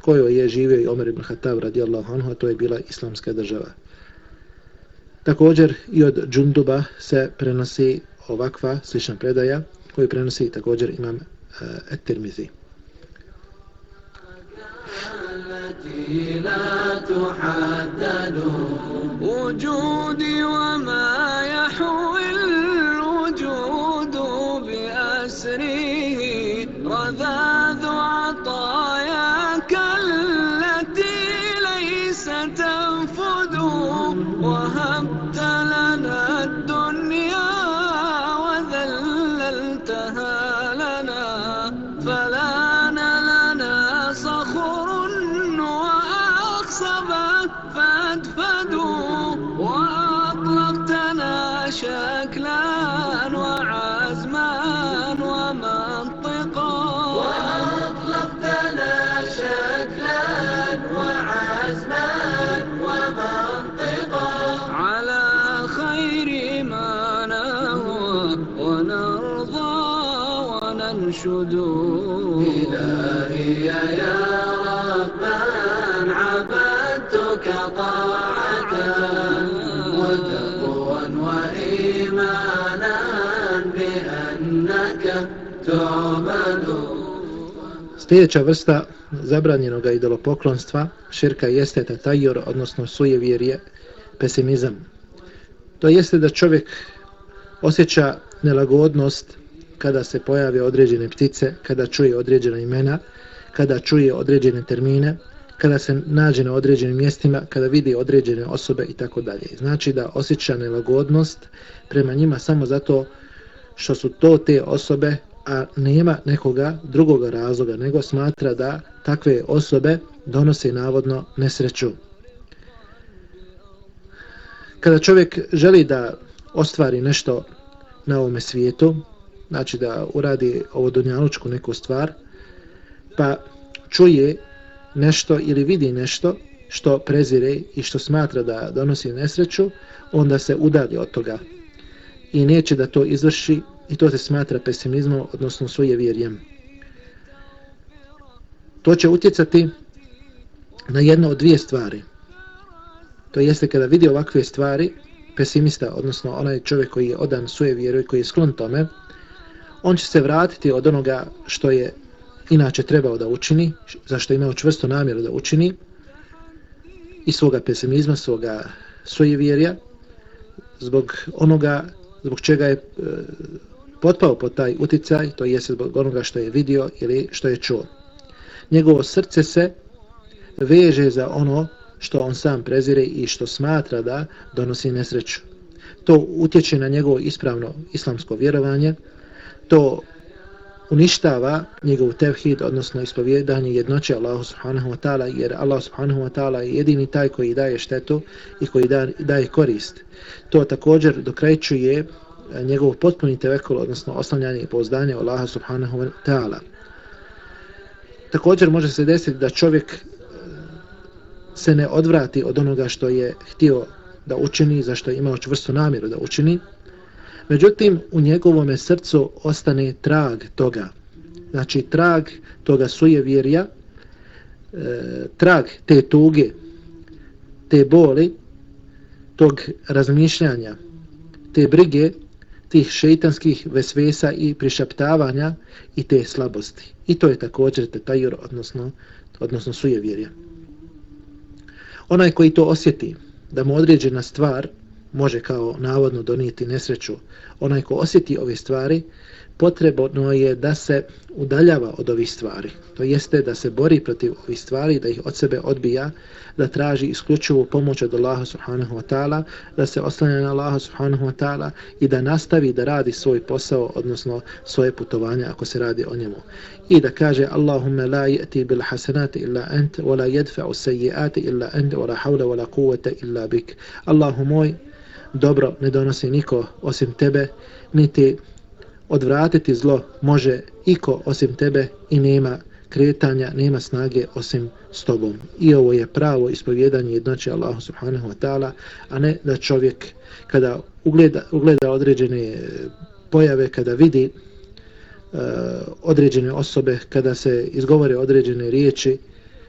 kojoj je živio i Omer ibn Khattab radijallahu anhu, a to je bila islamska država. Također i od Džunduba se prenosi ovakva slična predaja koju prenosi također imam uh, Et-Tirmizi. لا تحدد وجودي وما يحوي الوجود يسري رذاذ وننشد إلهي يا ربان عبدتك طاعة وتقوى وإيمانا بأنك تعبد Sljedeća vrsta zabranjenog idolopoklonstva, širka jeste tatajor, odnosno sujevjerje, pesimizam. To jeste da čovjek osjeća nelagodnost kada se pojave određene ptice, kada čuje određena imena, kada čuje određene termine, kada se nađe na određenim mjestima, kada vidi određene osobe i tako dalje. Znači da osjeća nelagodnost prema njima samo zato što su to te osobe, a nema nekoga drugoga razloga, nego smatra da takve osobe donose navodno nesreću. Kada čovjek želi da ostvari nešto na ovome svijetu, znači da uradi ovo dunjalučku neku stvar, pa čuje nešto ili vidi nešto što prezire i što smatra da donosi nesreću, onda se udali od toga i neće da to izvrši i to se smatra pesimizmom, odnosno svoje vjerjem. To će utjecati na jedno od dvije stvari. To jeste kada vidi ovakve stvari, pesimista, odnosno onaj čovjek koji je odan svoje vjeru i koji je sklon tome, on će se vratiti od onoga što je inače trebao da učini, zašto je imao čvrsto namjeru da učini, i svoga pesimizma, svoga svoje vjerja, zbog onoga zbog čega je e, potpao pod taj uticaj, to jeste zbog onoga što je vidio ili što je čuo. Njegovo srce se veže za ono što on sam prezire i što smatra da donosi nesreću. To utječe na njegovo ispravno islamsko vjerovanje, to uništava njegov tevhid, odnosno ispovjedanje jednoće Allahu subhanahu wa ta'ala, jer Allah subhanahu wa ta'ala je jedini taj koji daje štetu i koji daje korist. To također dokrećuje e, njegov potpuni tevekul, odnosno oslanjanje i pouzdanje Allaha subhanahu wa ta'ala. Također može se desiti da čovjek e, se ne odvrati od onoga što je htio da učini, zašto je imao čvrstu namjeru da učini, Međutim, u njegovom srcu ostane trag toga. Znači, trag toga sujevjerja, e, trag te tuge, te boli, tog razmišljanja, te brige, tih šeitanskih vesvesa i prišaptavanja i te slabosti. I to je također tetajur, odnosno, odnosno sujevjerja. Onaj koji to osjeti, da mu određena stvar može kao navodno donijeti nesreću. Onaj ko osjeti ove stvari, potrebno je da se udaljava od ovih stvari. To jeste da se bori protiv ovih stvari, da ih od sebe odbija, da traži isključivu pomoć od Allaha subhanahu wa ta'ala, da se oslanja na Allaha subhanahu wa ta'ala i da nastavi da radi svoj posao, odnosno svoje putovanje ako se radi o njemu. I da kaže Allahumma la yati bil hasanati illa ent, wa la yadfa'u sayyi'ati illa ent, wa la hawla wa la quwwata illa bik. Allahu moj, dobro ne donosi niko osim tebe, niti odvratiti zlo može iko osim tebe i nema kretanja, nema snage osim s tobom. I ovo je pravo ispovjedanje jednoće Allahu subhanahu wa ta'ala, a ne da čovjek kada ugleda, ugleda određene pojave, kada vidi uh, određene osobe, kada se izgovore određene riječi,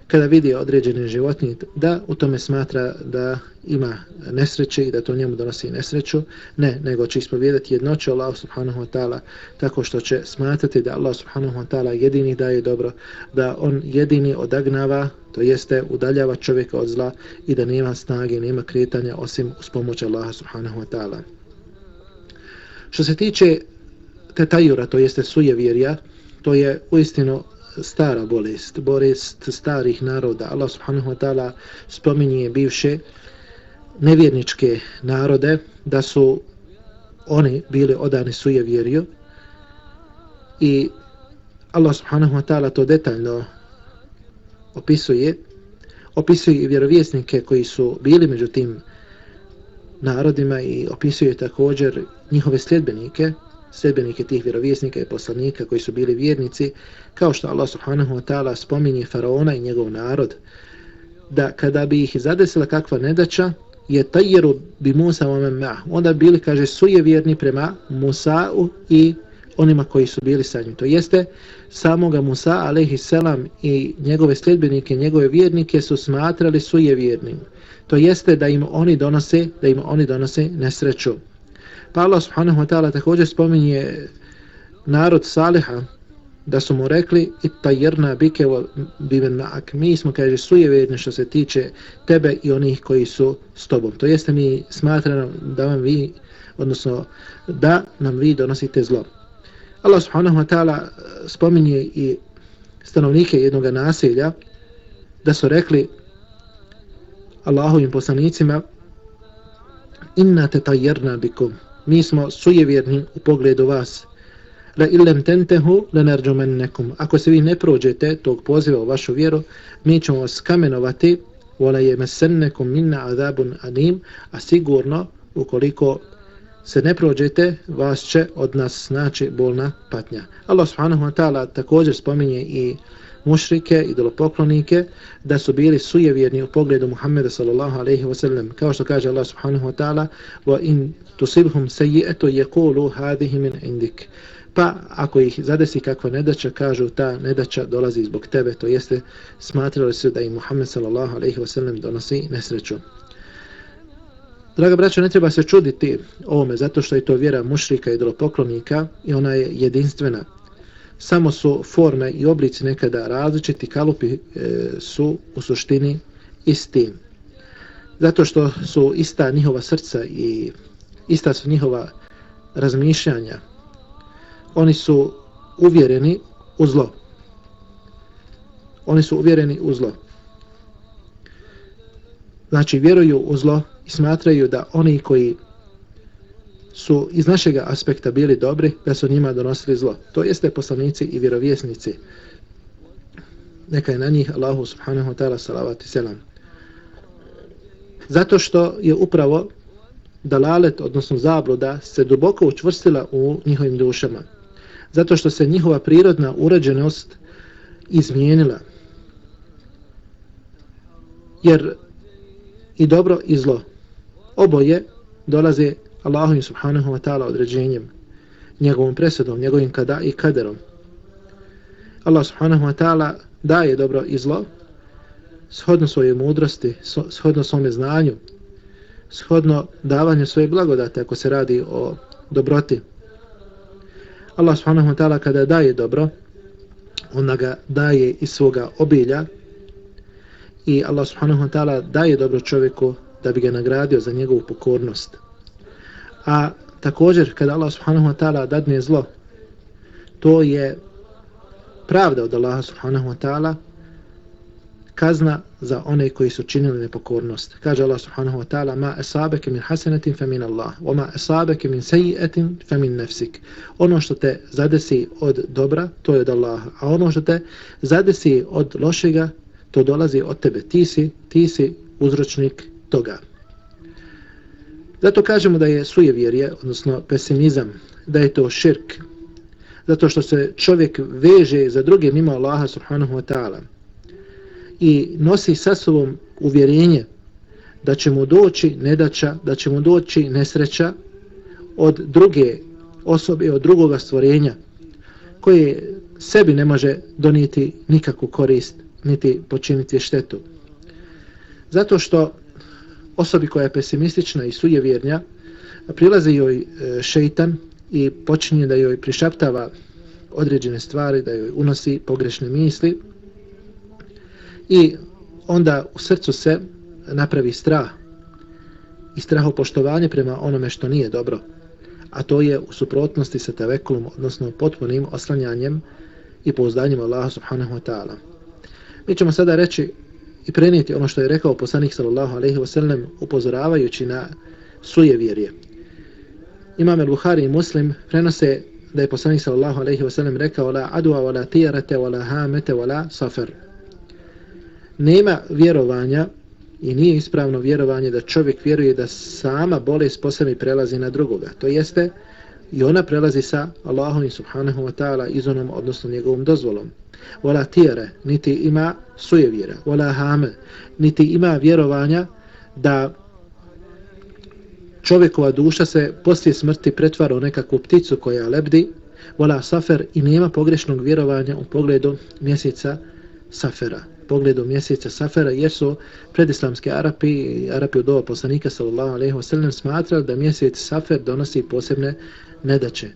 kada vidi određene životinje, da u tome smatra da ima nesreće i da to njemu donosi nesreću, ne, nego će ispovjedati jednoću Allah subhanahu wa ta'ala tako što će smatrati da Allah subhanahu wa ta'ala jedini daje dobro, da on jedini odagnava, to jeste udaljava čovjeka od zla i da nema snage, nema kretanja osim uz pomoć Allaha subhanahu wa ta'ala. Što se tiče tetajura, to jeste sujevjerja, to je uistinu stara bolest, bolest starih naroda. Allah subhanahu wa ta'ala spominje bivše nevjerničke narode da su oni bili odani suje vjerio i Allah subhanahu wa ta'ala to detaljno opisuje opisuje i vjerovjesnike koji su bili među tim narodima i opisuje također njihove sljedbenike sljedbenike tih vjerovjesnika i poslanika koji su bili vjernici, kao što Allah subhanahu wa ta'ala spominje faraona i njegov narod, da kada bi ih zadesila kakva nedača, je tajjeru bi Musa wa ma onda bili, kaže, suje vjerni prema Musa'u i onima koji su bili sa njim. To jeste, samoga Musa, alaihi selam, i njegove sljedbenike, njegove vjernike su smatrali suje vjernim. To jeste da im oni donose, da im oni donose nesreću. Pa Allah subhanahu wa ta'ala također spominje narod Saliha da su mu rekli i tajerna bike biven ma'ak. Mi smo, kaže, sujevedni što se tiče tebe i onih koji su s tobom. To jeste mi smatramo da vam vi, odnosno da nam vi donosite zlo. Allah subhanahu wa ta'ala e, spominje i stanovnike jednog naselja da su rekli Allahovim poslanicima inna te bikum mi smo sujevjerni u pogledu vas. La illem tentehu la nerđumennekum. Ako se vi ne prođete tog poziva u vašu vjeru, mi ćemo vas kamenovati wala yamassannakum minna adabun adim a sigurno ukoliko se ne prođete, vas će od nas znači bolna patnja. Allah subhanahu wa ta'ala također spominje i mušrike, idolopoklonike, da su bili sujevjerni u pogledu Muhammeda sallallahu alaihi wasallam. Kao što kaže Allah subhanahu wa ta'ala, wa in tusibhum sayyi'atu yaqulu hadhihi min indik. Pa ako ih zadesi kakva nedaća, kažu ta nedaća dolazi zbog tebe, to jeste smatrali su da i Muhammed sallallahu alaihi wasallam donosi nesreću. Draga braćo, ne treba se čuditi ovome, zato što je to vjera mušrika i idolopoklonika i ona je jedinstvena samo su forme i oblici nekada različiti, kalupi e, su u suštini isti. Zato što su ista njihova srca i ista su njihova razmišljanja. Oni su uvjereni u zlo. Oni su uvjereni u zlo. Znači, vjeruju u zlo i smatraju da oni koji su iz našeg aspekta bili dobri, da su njima donosili zlo. To jeste poslanici i vjerovjesnici. Neka je na njih Allahu subhanahu wa ta'ala salavat i selam. Zato što je upravo dalalet, odnosno zabluda, se duboko učvrstila u njihovim dušama. Zato što se njihova prirodna urađenost izmijenila. Jer i dobro i zlo oboje dolaze Allahovim subhanahu wa ta'ala određenjem, njegovom presudom, njegovim kada i kaderom. Allah subhanahu wa ta'ala daje dobro i zlo, shodno svoje mudrosti, shodno svome znanju, shodno davanju svoje blagodate ako se radi o dobroti. Allah subhanahu wa ta'ala kada daje dobro, ona ga daje iz svoga obilja i Allah subhanahu wa ta'ala daje dobro čovjeku da bi ga nagradio za njegovu pokornost. A također kada Allah subhanahu wa ta'ala dadne zlo, to je pravda od Allaha subhanahu wa ta'ala kazna za one koji su činili nepokornost. Kaže Allah subhanahu wa ta'ala ma asabeke min hasenetin fa min Allah wa ma asabeke min sejijetin fa min nefsik. Ono što te zadesi od dobra, to je od Allaha. A ono što te zadesi od lošega, to dolazi od tebe. Ti si, ti si uzročnik toga. Zato kažemo da je sujevjerje, odnosno pesimizam, da je to širk. zato što se čovjek veže za druge mimo Allaha subhanahu wa ta'ala i nosi sa sobom uvjerenje da će mu doći nedača, da će mu doći nesreća od druge osobe, od drugoga stvorenja koje sebi ne može donijeti nikakvu korist niti počiniti štetu. Zato što osobi koja je pesimistična i sujevjernja prilazi joj e, šeitan i počinje da joj prišaptava određene stvari, da joj unosi pogrešne misli i onda u srcu se napravi strah i strahopoštovanje prema onome što nije dobro, a to je u suprotnosti sa tevekulom, odnosno potpunim oslanjanjem i pouzdanjem Allaha subhanahu wa ta'ala. Mi ćemo sada reći i prenijeti ono što je rekao poslanik sallallahu alejhi ve sellem upozoravajući na sujevjerje. Imam al-Buhari i Muslim prenose da je poslanik sallallahu alejhi ve sellem rekao la adwa wala tiyarata wala hamata wala safar. Nema vjerovanja i nije ispravno vjerovanje da čovjek vjeruje da sama bolest posebno prelazi na drugoga. To jeste i ona prelazi sa Allahom subhanahu wa ta'ala izonom, odnosno njegovom dozvolom. Wala tijere, niti ima sujevjera. Wala hame, niti ima vjerovanja da čovjekova duša se poslije smrti pretvara u nekakvu pticu koja lebdi. Wala safer i nema pogrešnog vjerovanja u pogledu mjeseca safera pogledu mjeseca Safera, jer su predislamski Arapi i Arapi od ova poslanika sallallahu alaihi wa sallam smatrali da mjesec Safer donosi posebne nedaće.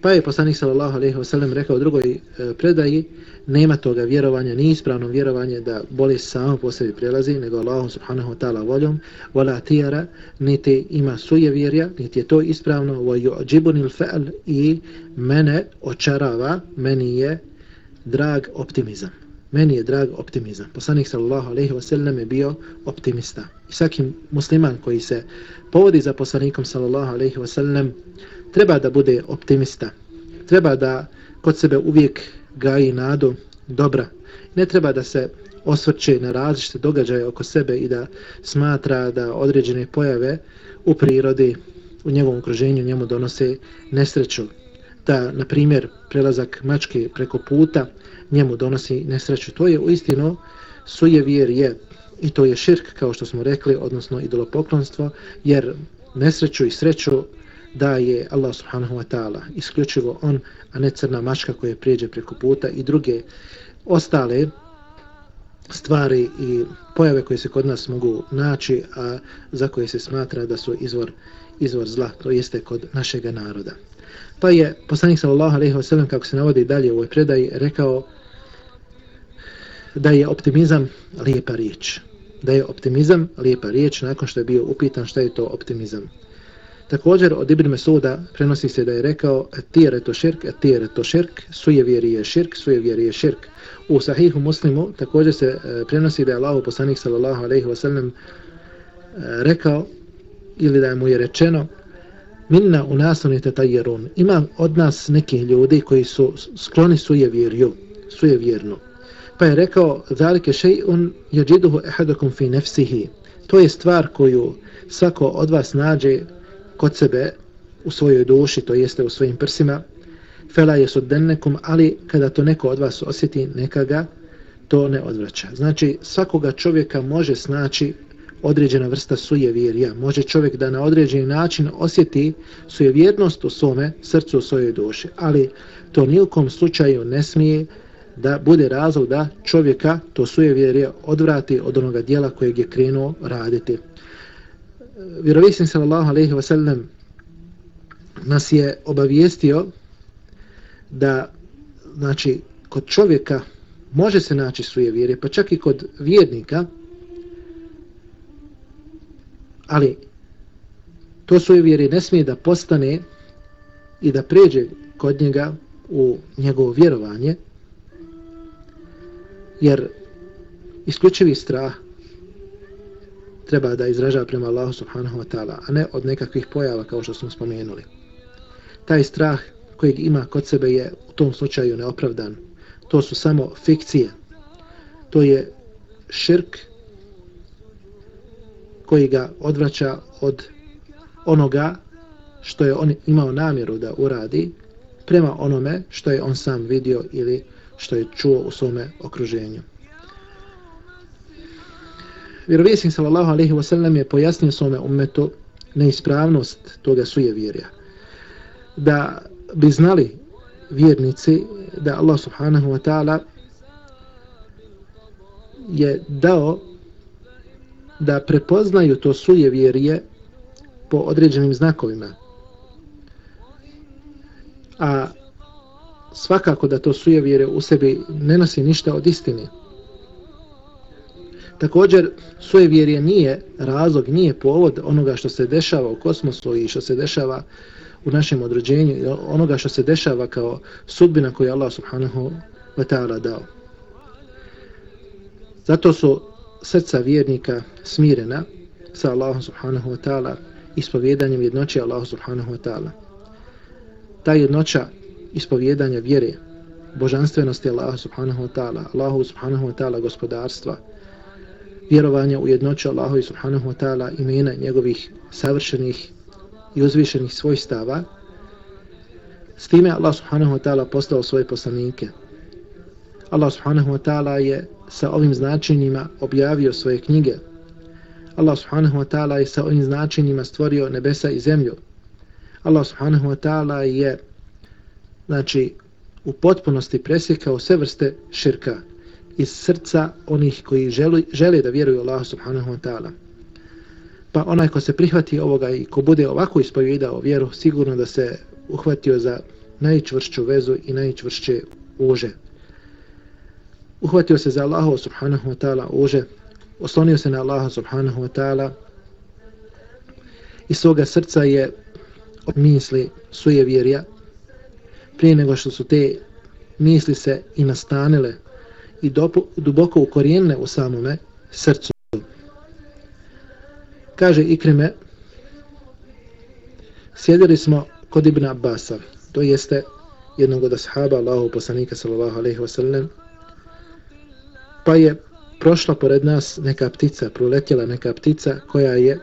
Pa je poslanik sallallahu alejhi ve sellem rekao u drugoj e, predaji nema toga vjerovanja, ni ispravno vjerovanje da boli samo po sebi prelazi, nego Allah subhanahu wa ta'ala voljom, wala tijara, niti ima suje vjerja, niti je to ispravno, wa yu'jibunil fa'l i mene očarava, meni je drag optimizam. Meni je drag optimizam. Poslanik sallallahu alejhi ve sellem je bio optimista. I svaki musliman koji se povodi za poslanikom sallallahu alejhi ve sellem treba da bude optimista. Treba da kod sebe uvijek gaji nadu dobra. Ne treba da se osvrće na različite događaje oko sebe i da smatra da određene pojave u prirodi, u njegovom okruženju njemu donose nesreću. Da, na primjer, prelazak mačke preko puta njemu donosi nesreću. To je u istinu sujevjer je i to je širk, kao što smo rekli, odnosno idolopoklonstvo, jer nesreću i sreću da je Allah subhanahu wa ta'ala isključivo on, a ne crna mačka koja prijeđe preko puta i druge ostale stvari i pojave koje se kod nas mogu naći, a za koje se smatra da su izvor, izvor zla, to jeste kod našeg naroda. Pa je poslanik sallallahu alaihi wa sallam, kako se navodi dalje u ovoj predaji, rekao da je optimizam lijepa riječ. Da je optimizam lijepa riječ nakon što je bio upitan šta je to optimizam. Također od Ibn Mesuda prenosi se da je rekao tijere to širk, tijere to širk, sujevjeri je širk, sujevjeri je širk. U sahihu muslimu također se e, prenosi da je Allah poslanik sallallahu alaihi wasallam e, rekao ili da mu je rečeno minna u nasonite tajerun. Ima od nas nekih ljudi koji su skloni sujevjerju, sujevjernu. Pa je rekao zalike še'un yajiduhu ahadukum fi nafsihi. To je stvar koju svako od vas nađe kod sebe u svojoj duši, to jeste u svojim prsima, fela je suddennekum, ali kada to neko od vas osjeti, neka ga to ne odvraća. Znači, svakoga čovjeka može snaći određena vrsta sujevjerja. Može čovjek da na određeni način osjeti sujevjernost u svome srcu, u svojoj duši. Ali to nijukom slučaju ne smije da bude razlog da čovjeka to sujevjerje odvrati od onoga dijela kojeg je krenuo raditi vjerovisin sallallahu alaihi wa sallam nas je obavijestio da znači kod čovjeka može se naći suje vjere, pa čak i kod vjernika, ali to suje vjere ne smije da postane i da pređe kod njega u njegovo vjerovanje, jer isključivi strah treba da izražava prema Allahu subhanahu wa ta'ala, a ne od nekakvih pojava kao što smo spomenuli. Taj strah kojeg ima kod sebe je u tom slučaju neopravdan. To su samo fikcije. To je širk koji ga odvraća od onoga što je on imao namjeru da uradi prema onome što je on sam vidio ili što je čuo u svome okruženju. Vjerovjesnik sallallahu alaihi ve sallam je pojasnio svome umetu neispravnost toga sujevjerja. Da bi znali vjernici da Allah subhanahu wa ta'ala je dao da prepoznaju to sujevjerje po određenim znakovima. A svakako da to sujevjerje u sebi ne nosi ništa od istine. Također, sujevjerje nije razlog, nije povod onoga što se dešava u kosmosu i što se dešava u našem odrođenju, onoga što se dešava kao sudbina koju Allah subhanahu wa ta'ala dao. Zato su srca vjernika smirena sa Allahom subhanahu wa ta'ala ispovjedanjem jednoće Allahu subhanahu wa ta'ala. Ta jednoća ispovjedanja vjere, božanstvenosti Allaha subhanahu wa ta'ala, Allahu subhanahu wa ta'ala gospodarstva, vjerovanja u jednoću Allahu subhanahu wa ta'ala imena njegovih savršenih i uzvišenih svojstava, s time Allah subhanahu wa ta'ala postao svoje poslanike. Allah subhanahu wa ta'ala je sa ovim značenjima objavio svoje knjige. Allah subhanahu wa ta'ala je sa ovim značenjima stvorio nebesa i zemlju. Allah subhanahu wa ta'ala je znači u potpunosti presjekao sve vrste širka iz srca onih koji želi, žele da vjeruju Allah subhanahu wa ta'ala. Pa onaj ko se prihvati ovoga i ko bude ovako ispovjedao vjeru, sigurno da se uhvatio za najčvršću vezu i najčvršće uže. Uhvatio se za Allaha subhanahu wa ta'ala uže, oslonio se na Allaha subhanahu wa ta'ala i svoga srca je od misli suje vjerja prije nego što su te misli se i nastanile i dopo, duboko ukorijenile u samome srcu. Kaže Ikrime, sjedili smo kod Ibn Abbasa, to jeste jednog od ashaba Allahu poslanika sallallahu alaihi wasallam, pa je prošla pored nas neka ptica, proletjela neka ptica koja je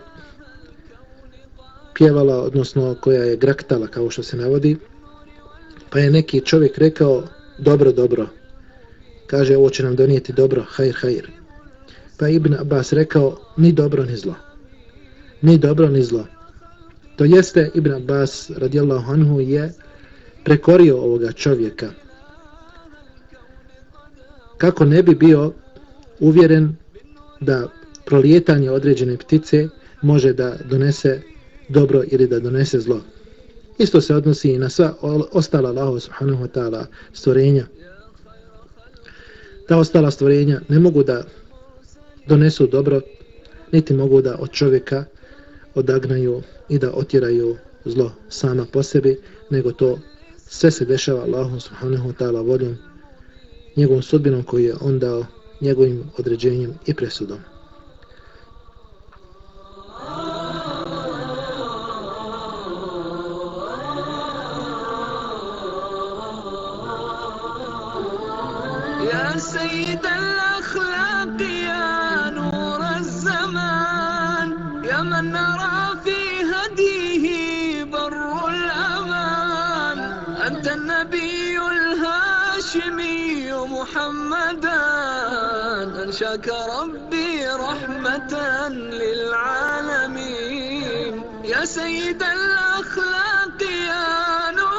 pjevala, odnosno koja je graktala, kao što se navodi, pa je neki čovjek rekao, dobro, dobro, kaže, ovo će nam donijeti dobro, hajr, hajr. Pa Ibn Abbas rekao, ni dobro, ni zlo. Ni dobro, ni zlo. To jeste, Ibn Abbas, radijallahu anhu, je prekorio ovoga čovjeka. Kako ne bi bio uvjeren da prolijetanje određene ptice može da donese dobro ili da donese zlo. Isto se odnosi i na sva ostala Allahu subhanahu wa ta'ala stvorenja. Ta ostala stvorenja ne mogu da donesu dobro, niti mogu da od čovjeka odagnaju i da otjeraju zlo sama po sebi, nego to sve se dešava Allahu subhanahu wa ta'ala voljom, njegovom sudbinom koji je on dao njegovim određenjem i presudom. يا سيد الأخلاق يا نور الزمان يا من نرى في هديه بر الأمان. أنت النبي الهاشمي محمدا أنشاك ربي رحمة للعالمين. يا سيد الأخلاق يا نور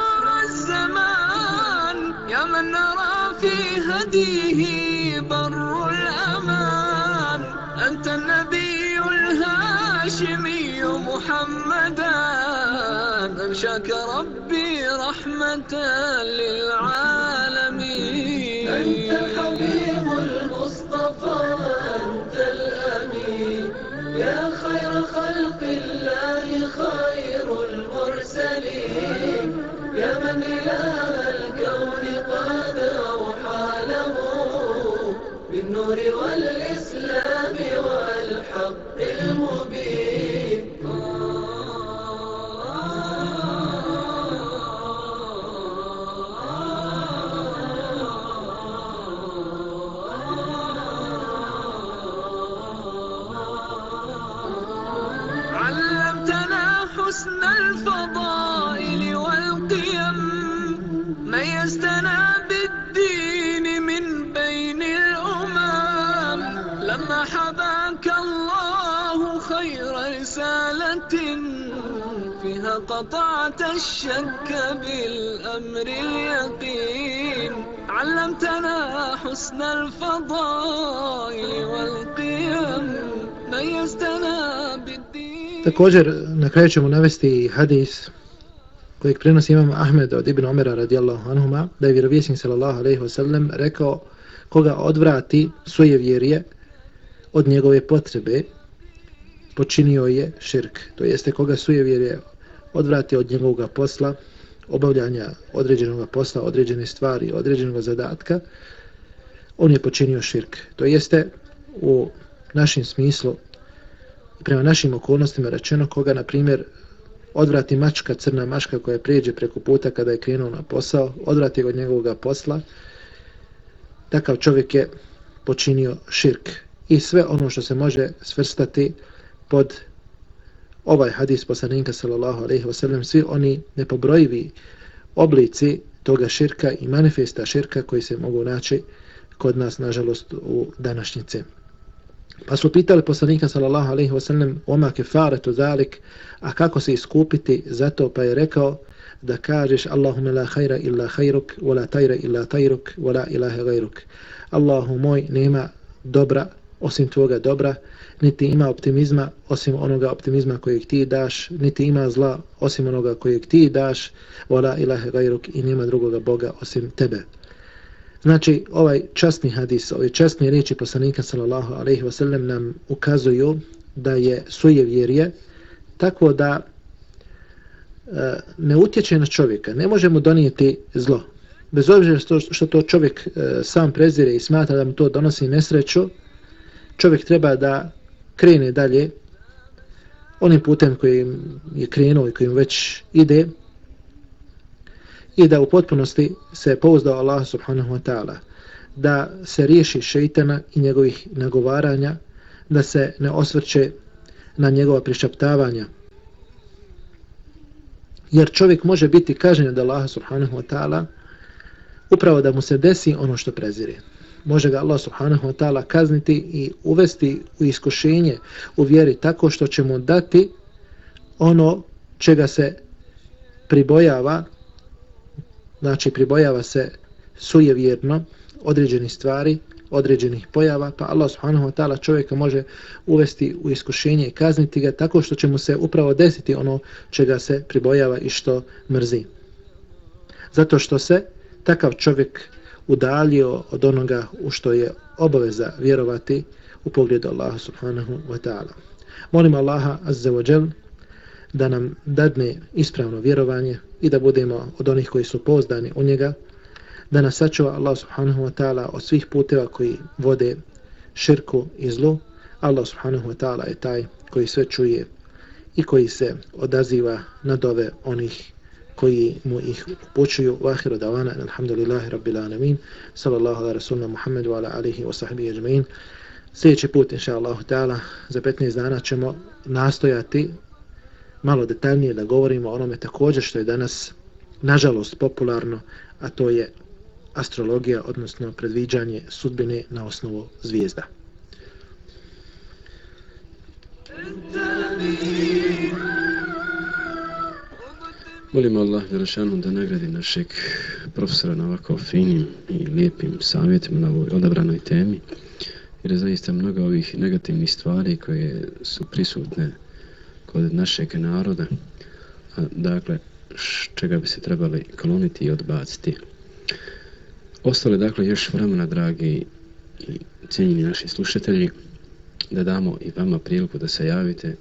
من نرى في هديه بر الأمان. أنت النبي الهاشمي محمدا. أنشاك ربي رحمة للعالمين. أنت الحبيب المصطفى أنت الأمين. يا خير خلق الله خير المرسلين. يا من إله الكون قد أوحى له بالنور والإسلام والحق المبين. قطعت الشك بالأمر اليقين علمتنا حسن الفضائل والقيم ميزتنا بالدين Također, na kraju ćemo navesti hadis kojeg prenosi imam Ahmed od Ibn Omera radijallahu anhuma, da je vjerovjesnik sallallahu alaihi wasallam rekao koga odvrati svoje vjerje od njegove potrebe, počinio je širk. To jeste koga suje vjerje odvrate od njegovog posla, obavljanja određenog posla, određene stvari, određenog zadatka, on je počinio širk. To jeste u našem smislu, prema našim okolnostima rečeno, koga, na primjer, odvrati mačka, crna mačka koja prijeđe preko puta kada je krenuo na posao, odvrati od njegovog posla, takav čovjek je počinio širk. I sve ono što se može svrstati pod ovaj hadis poslanika sallallahu alejhi ve sellem svi oni nepobrojivi oblici toga širka i manifesta širka koji se mogu naći kod nas nažalost u današnjice. Pa su pitali poslanika sallallahu alejhi ve sellem oma kefaretu zalik a kako se iskupiti zato pa je rekao da kažeš Allahumma la khaira illa khairuk wa la tayra illa tayruk wa la ilaha ghayruk Allahu moj nema dobra osim tvoga dobra niti ima optimizma osim onoga optimizma kojeg ti daš, niti ima zla osim onoga kojeg ti daš, vola ilahe gajruk i nema drugoga Boga osim tebe. Znači, ovaj časni hadis, ove časne riječi poslanika sallallahu alaihi wasallam nam ukazuju da je suje vjerje tako da e, ne utječe na čovjeka, ne možemo donijeti zlo. Bez obzira što, što to čovjek e, sam prezire i smatra da mu to donosi nesreću, čovjek treba da krene dalje onim putem kojim je krenuo i kojim već ide i da u potpunosti se pouzdao Allah subhanahu wa ta'ala da se riješi šeitana i njegovih nagovaranja da se ne osvrće na njegova prišaptavanja. Jer čovjek može biti kažen od Allah subhanahu wa ta'ala upravo da mu se desi ono što prezire može ga Allah subhanahu wa ta'ala kazniti i uvesti u iskušenje u vjeri tako što će mu dati ono čega se pribojava znači pribojava se sujevjerno određenih stvari određenih pojava, pa Allah subhanahu wa ta'ala čovjeka može uvesti u iskušenje i kazniti ga tako što će mu se upravo desiti ono čega se pribojava i što mrzi. Zato što se takav čovjek udaljio od onoga u što je obaveza vjerovati u pogledu Allaha subhanahu wa ta'ala. Molim Allaha azza wa jel da nam dadne ispravno vjerovanje i da budemo od onih koji su pozdani u njega, da nas sačuva Allah subhanahu wa ta'ala od svih puteva koji vode širku i zlu. Allah subhanahu wa ta'ala je taj koji sve čuje i koji se odaziva na dove onih koji mu ih upućuju Vahiru ahiru davana alhamdulillahi rabbil alamin sallallahu ala rasulna muhammedu ala alihi wa sahbihi ajma'in. Sljedeći put inša Allah ta'ala za 15 dana ćemo nastojati malo detaljnije da govorimo o onome također što je danas nažalost popularno a to je astrologija odnosno predviđanje sudbine na osnovu zvijezda. Molimo Allah Velišanu da nagradi našeg profesora na ovako finim i lijepim savjetima na ovoj odabranoj temi. Jer je zaista mnogo ovih negativnih stvari koje su prisutne kod našeg naroda. A, dakle, čega bi se trebali kloniti i odbaciti. Ostale, dakle, još vremena, dragi i cijenjeni naši slušatelji, da damo i vama priliku da se javite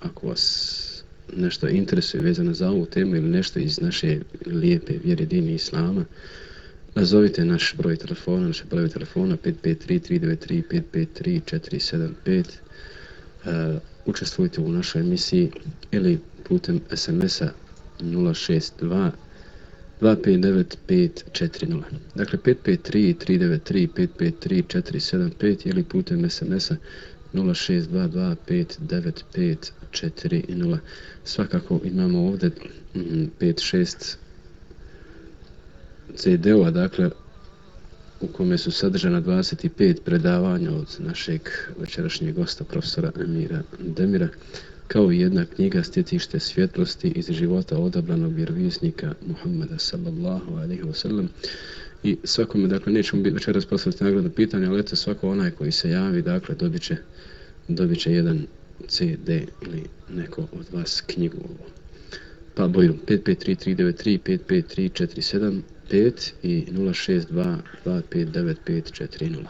ako vas nešto interesuje vezano za ovu temu ili nešto iz naše lijepe vjere dini islama, nazovite naš broj telefona, naše broj telefona 553-393-553-475, uh, e, učestvujte u našoj emisiji ili putem SMS-a 062 259-540. Dakle, 553-393-553-475 ili putem SMS-a 4.0. Svakako imamo ovdje mm, 5-6 CD-ova, dakle, u kome su sadržana 25 predavanja od našeg večerašnjeg gosta, profesora Emira Demira. kao i jedna knjiga Stjetište svjetlosti iz života odabranog vjerovisnika Muhammeda sallallahu alaihi wa sallam i svakome, dakle, nećemo biti večeras postaviti nagradu pitanja, ali eto svako onaj koji se javi, dakle, dobit će, dobit će jedan CD ili neko od vas knjigu ovo. Pa bojom 553393 553475 i 062 259540.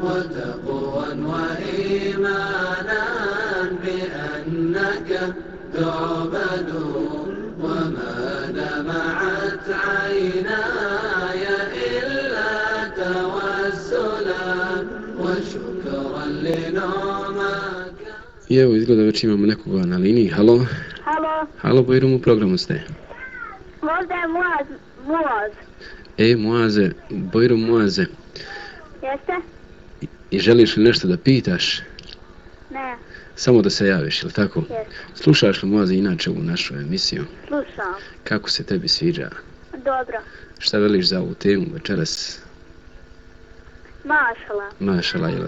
وتقوى وإيمانا بأنك تعبد وما دمعت عيناي I evo izgleda već imamo nekoga na liniji. Halo? Halo, Halo, Bojrum, u programu ste. možda je Muaz, Muaz, E, Moaze, Bojrum Moaze, jeste? i želiš li nešto da pitaš? Ne, Samo da se javiš, ili tako? jeste. Slušaš li Moaze inače u našu emisiju? Slušam. Kako se tebi sviđa? Dobro. Šta veliš za ovu temu večeras? Mašala. Mašala, jel?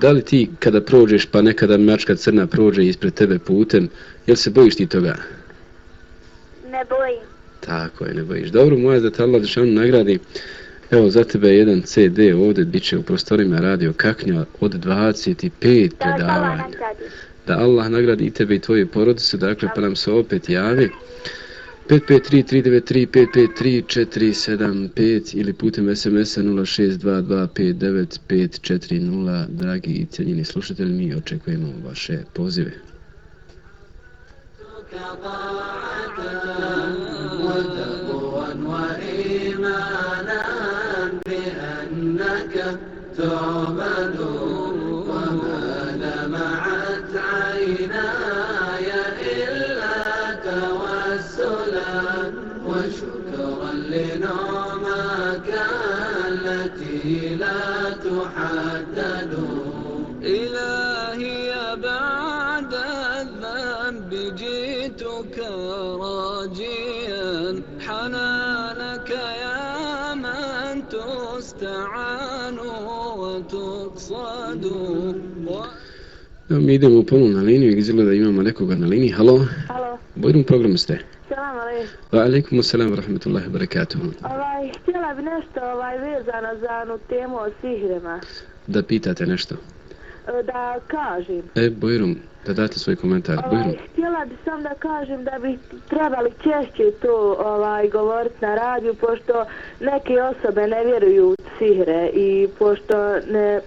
Da li ti kada prođeš pa nekada mačka crna prođe ispred tebe putem, jel se bojiš ti toga? Ne bojim. Tako je, ne bojiš. Dobro, moja da te Allah Đešanu nagradi. Evo, za tebe je jedan CD ovdje, bit će u prostorima radio Kaknja od 25 Da vas Allah predavanja. Da Allah nagradi i tebe i tvoje porodice, dakle, pa nam se opet javi. 553-393-553-475 ili putem SMS-a 0622595540. Dragi i cijenjeni slušatelji, mi očekujemo vaše pozive. وتقوى وإيمانا بأنك تعبد وما تحدد إلهي بعد الذنب جئتك راجيا حنانك يا من تستعان وتقصد mi idemo ponovno na liniju, izgleda da imamo nekoga na liniji. Halo, Halo, bojnom programu ste. Selam alaikum. Wa alaikum assalam wa rahmatullahi wa barakatuhu. Ovaj, htjela bi nešto ovaj, vezano za onu temu o sihrema. Da pitate nešto. E, Da kažem. E, Bojrum, da date svoj komentar. Bojrum. Ovaj, htjela bi sam da kažem da bi trebali češće to ovaj, govoriti na radiju, pošto neke osobe ne vjeruju u sihre i pošto ne,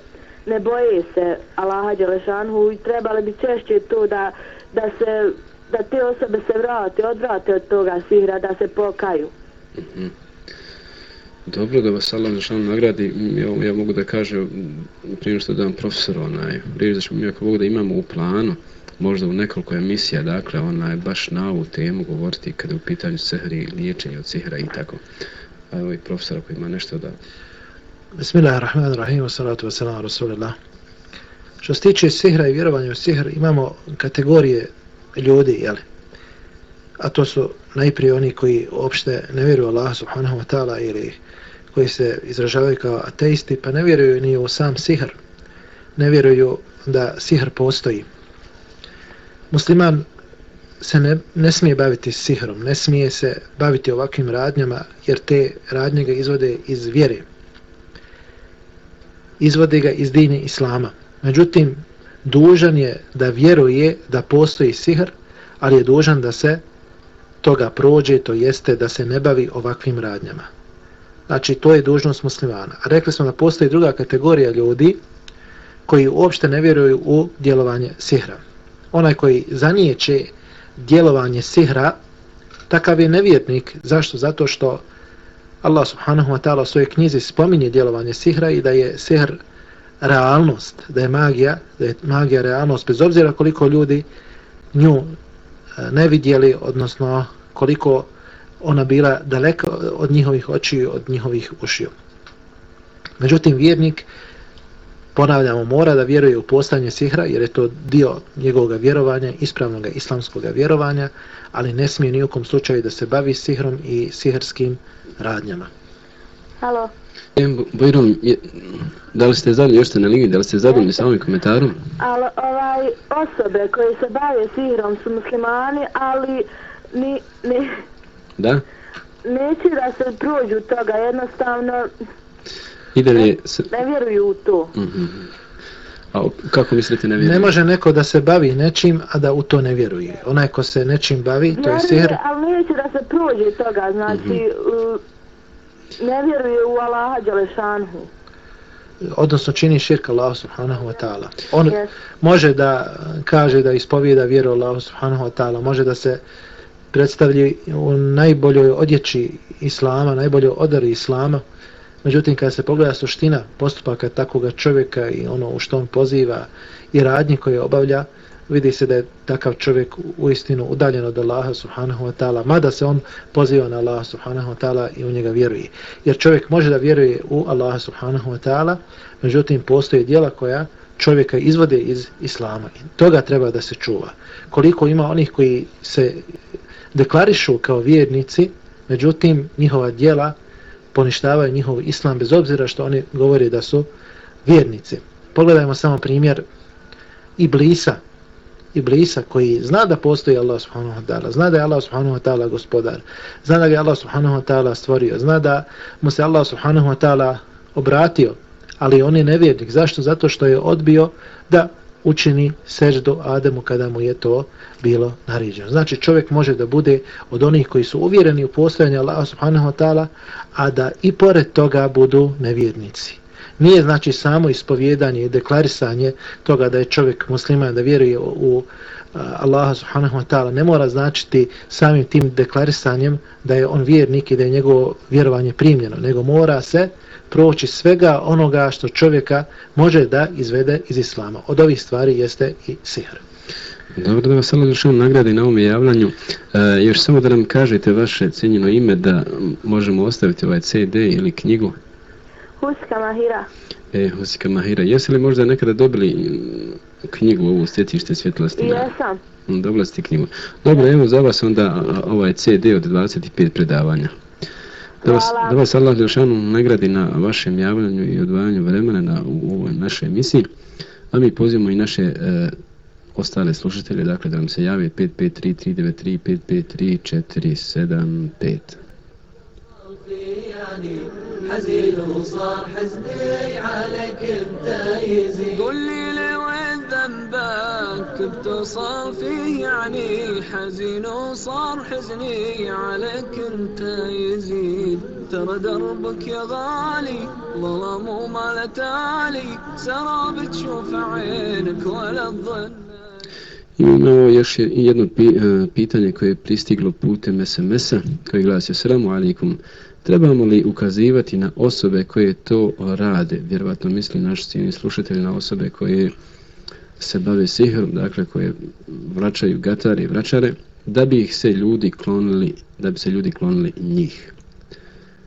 ne boje se Allaha Đelešanhu i trebali bi češće to da, da se da te osobe se vrate, odvrate od toga sihra, da se pokaju. Mhm. Dobro da vas Allah Žešan nagradi, ja, ja mogu da kažem, m, prije što dam profesor, onaj, prije da ćemo mi ako Bog da imamo u planu, možda u nekoliko emisija, dakle, onaj, baš na ovu temu govoriti kada je u pitanju sehri, liječenje od sihra i tako. A evo i profesor ako ima nešto da... Bismillahirrahmanirrahim, salatu wassalamu rasulillah. Što se tiče sihra i vjerovanja u sihr, imamo kategorije ljudi, jeli? A to su najprije oni koji uopšte ne vjeruju Allah subhanahu wa ta'ala ili koji se izražavaju kao ateisti, pa ne vjeruju ni u sam sihr. Ne vjeruju da sihr postoji. Musliman se ne, ne smije baviti sihrom, ne smije se baviti ovakvim radnjama, jer te radnje ga izvode iz vjere izvode ga iz dine Islama. Međutim, dužan je da vjeruje da postoji sihr, ali je dužan da se toga prođe, to jeste da se ne bavi ovakvim radnjama. Znači, to je dužnost muslimana. A rekli smo da postoji druga kategorija ljudi koji uopšte ne vjeruju u djelovanje sihra. Onaj koji zanijeće djelovanje sihra, takav je nevjetnik. Zašto? Zato što Allah subhanahu wa ta'ala u svojoj knjizi spominje djelovanje sihra i da je sihr realnost, da je magija, da je magija realnost, bez obzira koliko ljudi nju e, ne vidjeli, odnosno koliko ona bila daleko od njihovih očiju, od njihovih ušiju. Međutim, vjernik, ponavljamo, mora da vjeruje u postanje sihra, jer je to dio njegovog vjerovanja, ispravnog islamskog vjerovanja, ali ne smije nijukom slučaju da se bavi sihrom i siherskim radnjama. Halo, Bojrom, da li ste zadovoljni, još ste na liniji, da li ste zadovoljni sa ovim komentarom? Ali ovaj, osobe koje se bave sihrom su muslimani, ali ni, ni, Da? neće da se prođu toga, jednostavno I da li. Se, ne vjeruju u to. Mhm. A o- kako mislite ne Ne vjerujem? može neko da se bavi nečim, a da u to ne vjeruje. Onaj ko se nečim bavi, to je sihr. Vjeruje, ali neće da se prođe toga, znači, uh, ne vjeruje u Allaha Đalešanhu. odnosno čini širk Allah subhanahu wa ta'ala. On Yes. može da kaže da ispovijeda vjeru Allah subhanahu wa ta'ala, može da se predstavlji u najboljoj odjeći Islama, najboljoj odari Islama, međutim kada se pogleda suština postupaka takoga čovjeka i ono u što on poziva i radnje koje obavlja, vidi se da je takav čovjek u istinu udaljen od Allaha subhanahu wa ta'ala, mada se on poziva na Allaha subhanahu wa ta'ala i u njega vjeruje. Jer čovjek može da vjeruje u Allaha subhanahu wa ta'ala, međutim postoje dijela koja čovjeka izvode iz Islama. I toga treba da se čuva. Koliko ima onih koji se deklarišu kao vjernici, međutim njihova dijela poništavaju njihov islam bez obzira što oni govore da su vjernici. Pogledajmo samo primjer Iblisa, Iblisa koji zna da postoji Allah subhanahu wa ta'ala, zna da je Allah subhanahu wa ta'ala gospodar, zna da ga je Allah subhanahu wa ta'ala stvorio, zna da mu se Allah subhanahu wa ta'ala obratio, ali on je nevjernik. Zašto? Zato što je odbio da učini seždu Ademu kada mu je to bilo naređeno. Znači čovjek može da bude od onih koji su uvjereni u postojanje Allaha subhanahu wa ta'ala, a da i pored toga budu nevjernici. Nije znači samo ispovjedanje i deklarisanje toga da je čovjek musliman, da vjeruje u Allaha subhanahu wa ta'ala. Ne mora značiti samim tim deklarisanjem da je on vjernik i da je njegovo vjerovanje primljeno, nego mora se proći svega onoga što čovjeka može da izvede iz islama. Od ovih stvari jeste i sihr. Dobro da vas Allah Žešan nagradi na ovom javljanju. E, još samo da nam kažete vaše cijenjeno ime da možemo ostaviti ovaj CD ili knjigu. Huska Mahira. E, Husika Mahira, jesi li možda nekada dobili m, knjigu ovu Stjecište svjetlosti? Jesam. Mm, Dobila ste knjigu. Dobro, evo za vas onda ovaj CD od 25 predavanja. Da vas, Hvala. da vas Allah Žešanu nagradi na vašem javljanju i odvajanju vremena na, u, ovoj našoj emisiji. A mi pozivamo i naše e, ostale slušatelje, dakle da nam se javi 553393 553475. حزين وصار حزني عليك انت يزيد. قل لي لوين ذنبك؟ فيه يعني حزين وصار حزني عليك انت يزيد. ترى دربك يا غالي ظلم وما تالي. سراب تشوف عينك ولا تظن. Imamo još je- jedno e, pitanje koje je pristiglo putem SMS-a koji glasi Assalamu alaikum. Trebamo li ukazivati na osobe koje to rade? Vjerovatno misli naš cijeni slušatelj na osobe koje se bave sihrom, dakle koje vraćaju gatare i vraćare, da bi ih se ljudi klonili, da bi se ljudi klonili njih.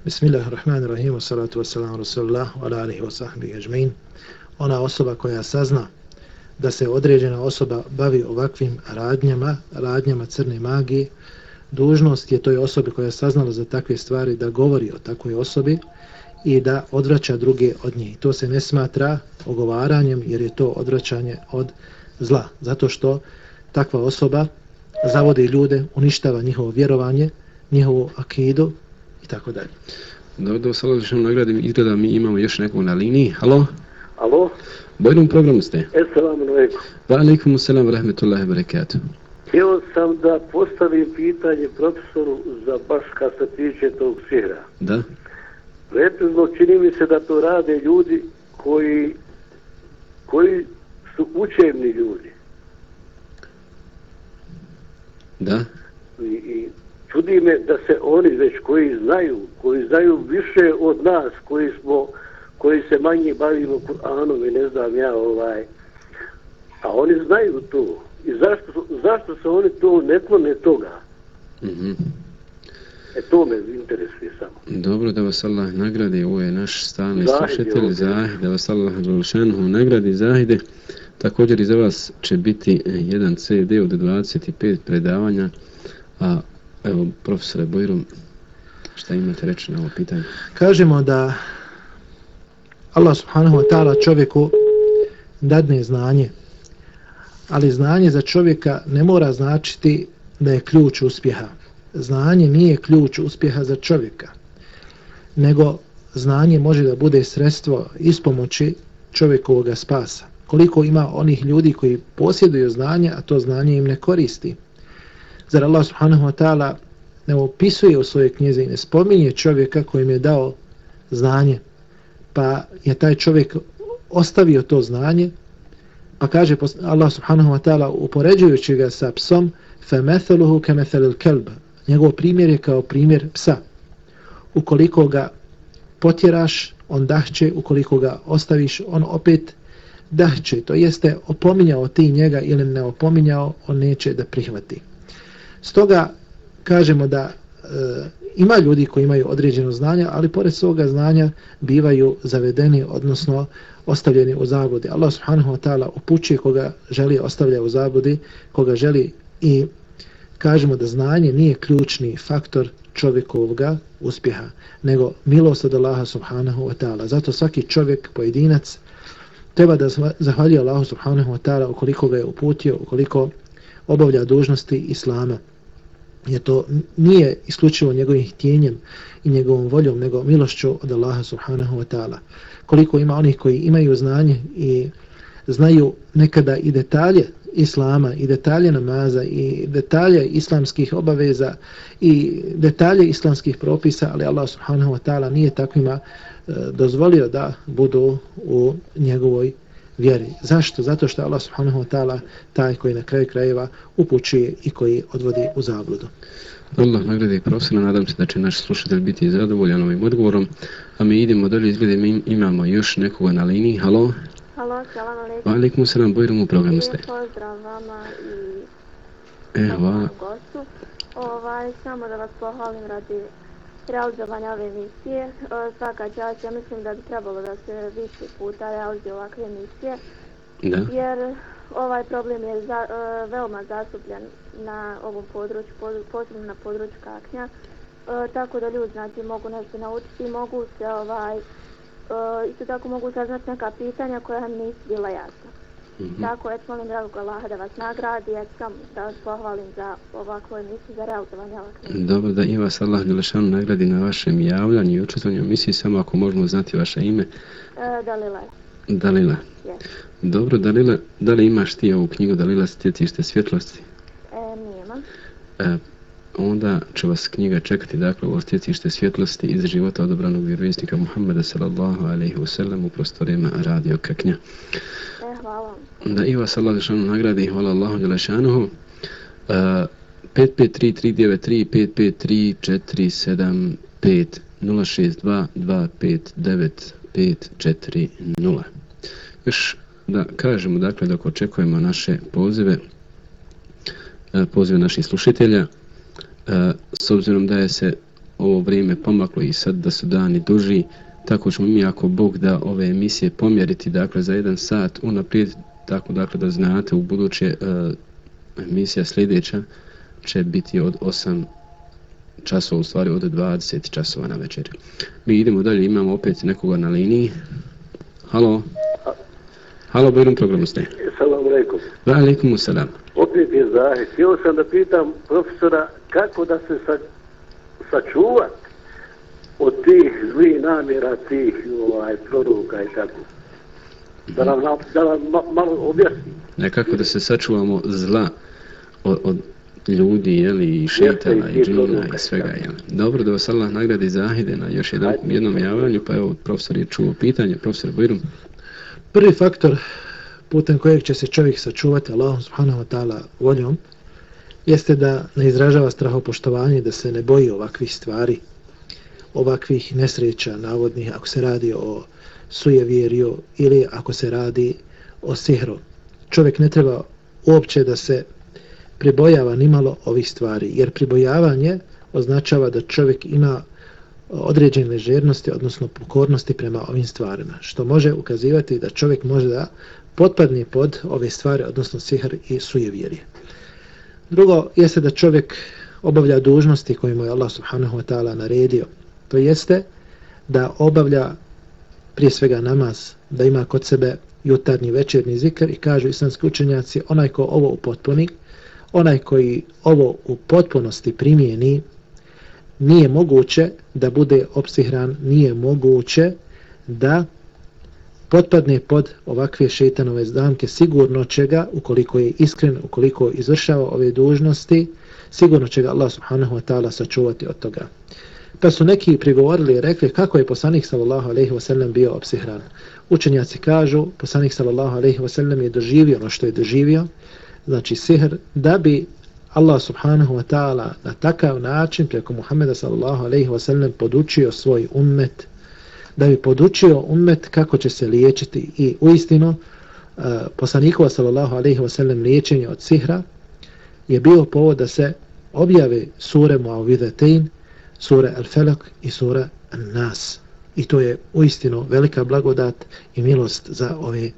Bismillahirrahmanirrahim, wa salatu wa salam rasulullah, wa ala alihi wa sahbihi ajma'in. Ona osoba koja sazna da se određena osoba bavi ovakvim radnjama, radnjama crne magije, dužnost je toj osobi koja je saznala za takve stvari da govori o takvoj osobi i da odvraća druge od nje. To se ne smatra ogovaranjem jer je to odvraćanje od zla, zato što takva osoba zavodi ljude, uništava njihovo vjerovanje, njihovu akidu i tako dalje. Dobro, da vas Allah želim nagradim, izgleda mi imamo još nekog na liniji. Halo? Alo, Bojnom programu ste. assalamu alaikum. Wa alaikum assalam wa rahmatullahi wa barakatuh. Htio sam da postavim pitanje profesoru za baš kad se tiče tog sihra. Da? Precizno čini mi se da to rade ljudi koji, koji su učevni ljudi. Da? I, I čudi me da se oni već koji znaju, koji znaju više od nas, koji smo koji se manje bavimo Kur'anom i ne znam ja ovaj, a oni znaju to. I zašto, zašto se oni to ne klone toga? Mhm. E to me interesuje samo. Dobro da vas Allah nagradi, ovo je naš stalni Zahid slušatelj. Zahid, da vas Allah Đelšanuhu nagradi, Zahide. Također i za vas će biti e, jedan CD od 25 predavanja, a evo profesore Bojrom, šta imate reći na ovo pitanje? Kažemo da Allah subhanahu wa ta'ala čovjeku dadne znanje, ali znanje za čovjeka ne mora značiti da je ključ uspjeha. Znanje nije ključ uspjeha za čovjeka, nego znanje može da bude sredstvo ispomoći čovjekovog spasa. Koliko ima onih ljudi koji posjeduju znanje, a to znanje im ne koristi. Zar Allah subhanahu wa ta'ala ne opisuje u svojoj knjizi i ne spominje čovjeka kojim je dao znanje, pa je taj čovjek ostavio to znanje, pa kaže Allah subhanahu wa ta'ala upoređujući ga sa psom, فَمَثَلُهُ كَمَثَلِ الْكَلْبَ Njegov primjer je kao primjer psa. Ukoliko ga potjeraš, on dahće, ukoliko ga ostaviš, on opet dahće. To jeste, opominjao ti njega ili ne opominjao, on neće da prihvati. Stoga kažemo da e, ima ljudi koji imaju određeno znanje, ali pored svoga znanja bivaju zavedeni, odnosno ostavljeni u zabudi. Allah subhanahu wa ta'ala upućuje koga želi ostavlja u zabudi, koga želi i kažemo da znanje nije ključni faktor čovjekovog uspjeha, nego milost od Allaha subhanahu wa ta'ala. Zato svaki čovjek, pojedinac, treba da zahvalji Allahu subhanahu wa ta'ala ukoliko ga je uputio, ukoliko obavlja dužnosti Islama. Jer to nije isključivo njegovim htjenjem i njegovom voljom, nego milošću od Allaha subhanahu wa ta'ala. Koliko ima onih koji imaju znanje i znaju nekada i detalje islama i detalje namaza i detalje islamskih obaveza i detalje islamskih propisa, ali Allah subhanahu wa ta'ala nije takvima e, dozvolio da budu u njegovoj vjeri. Zašto? Zato što Allah subhanahu wa ta'ala taj koji na kraju krajeva upućuje i koji odvodi u zabludu. Allah nagradi profesora, nadam se da će naš slušatelj biti zadovoljan ovim odgovorom, a mi idemo dalje, izglede mi imamo još nekoga na liniji. Halo? Halo, salam alaikum. Alaikum salam, bojrom u programu ste. Pozdrav vama i e, hvala. gostu. Ovaj, samo da vas pohvalim radi realizovanja ove emisije. E, svaka čast, ja mislim da bi trebalo da se više puta realizuje ovakve emisije. Da. Jer ovaj problem je za, uh, veoma zastupljen na ovom području, posebno na području kaknja. Uh, tako da ljudi znači mogu nešto naučiti mogu se ovaj uh, isto tako mogu saznati neka pitanja koja nam nisu bila jasna. Mm -hmm. Tako, et molim dragog Allaha da vas nagradi, et sam da vas pohvalim za ovakvu emisiju, za realizovanje ovakve. Dobro, da i vas Allah Đelešanu nagradi na vašem javljanju i učestanju emisiji, samo ako možemo znati vaše ime. Uh, Dalila. Dalila. Yes. Dobro, Dalila, da li imaš ti ovu knjigu Dalila stjecište svjetlosti? E. E, onda će vas knjiga čekati, dakle, ovo stjecište svjetlosti iz života odobranog vjerovisnika Muhammeda sallallahu alaihi wasallam u prostorima radio Kaknja. E, hvala. Da i vas Allah nagradi i hvala Allahu Đelešanuhu. Uh, 553-393-553-475 062-259-540 Još da kažemo, dakle, dok očekujemo naše pozive, E, pozive naših slušitelja, e, s obzirom da je se ovo vrijeme pomaklo i sad da su dani duži, tako ćemo mi ako Bog da ove emisije pomjeriti, dakle za jedan sat unaprijed, tako dakle da znate u buduće e, emisija sljedeća će biti od 8 časova, u stvari od 20 časova na večer. Mi idemo dalje, imamo opet nekoga na liniji. Halo? Halo, Bojrom programu ste. Salam alaikum. Va alaikum salam. Opet je Zahid. Htio sam da pitam profesora kako da se sa, sačuvat od tih zlih namjera, tih ovaj, proroka i tako. Da nam, da nam ma, malo objasni. Nekako da se sačuvamo zla od, od ljudi, jeli, i šetana, i džina, i svega, jeli. Dobro, da vas Allah nagradi Zahide na još jedan, jednom javanju, pa evo, profesor je čuo pitanje, profesor Bojrum. Prvi faktor putem kojeg će se čovjek sačuvati Allahom subhanahu wa ta'ala voljom jeste da ne izražava strahopoštovanje, da se ne boji ovakvih stvari, ovakvih nesreća navodnih ako se radi o sujevjerju ili ako se radi o sihru. Čovjek ne treba uopće da se pribojava nimalo ovih stvari, jer pribojavanje označava da čovjek ima određene ležernosti, odnosno pokornosti prema ovim stvarima, što može ukazivati da čovjek može da potpadne pod ove stvari, odnosno sihr i sujevjerje. Drugo jeste da čovjek obavlja dužnosti koje mu je Allah subhanahu wa ta'ala naredio. To jeste da obavlja prije svega namaz, da ima kod sebe jutarnji večerni zikr i kažu islamski učenjaci, onaj ko ovo upotpuni, onaj koji ovo u potpunosti primijeni, nije moguće da bude opsihran, nije moguće da potpadne pod ovakve šeitanove zdanke sigurno čega, ukoliko je iskren, ukoliko izvršava ove dužnosti, sigurno će ga Allah subhanahu wa ta'ala sačuvati od toga. Pa su neki prigovorili i rekli kako je poslanik sallallahu alaihi wasallam bio opsihran. Učenjaci kažu, poslanik sallallahu alaihi wasallam je doživio ono što je doživio, znači sihr, da bi Allah subhanahu wa ta'ala na takav način preko Muhammeda sallallahu alaihi wa sallam podučio svoj ummet, da bi podučio ummet kako će se liječiti i uistinu uh, poslanikova sallallahu alaihi wa sallam liječenje od sihra je bio povod da se objave sure Muavidatein, sure Al-Felak i sure An-Nas. I to je uistinu velika blagodat i milost za ove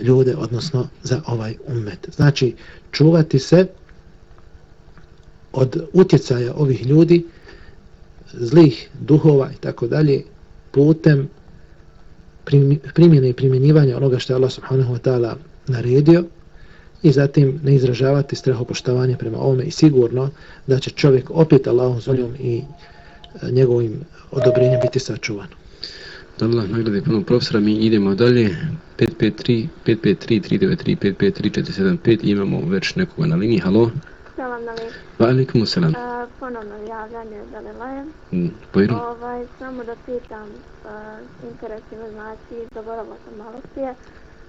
ljude, odnosno za ovaj ummet. Znači, čuvati se od utjecaja ovih ljudi, zlih duhova i tako dalje, putem primjene i primjenjivanja onoga što je Allah subhanahu wa ta'ala naredio i zatim ne izražavati strehopoštovanje prema ovome i sigurno da će čovjek opet Allahom zvoljom i e, njegovim odobrenjem biti sačuvan. Allah nagradi puno profesora, mi idemo dalje. 553, 553, 393, 553, 475, imamo već nekoga na liniji, halo? Salam lijepo. Va alaikum salam. Uh, ponovno javljanje da li lajem. Mm, Pojru? Ovaj, samo da pitam, uh, interesima znači, zaboravila sam malo prije,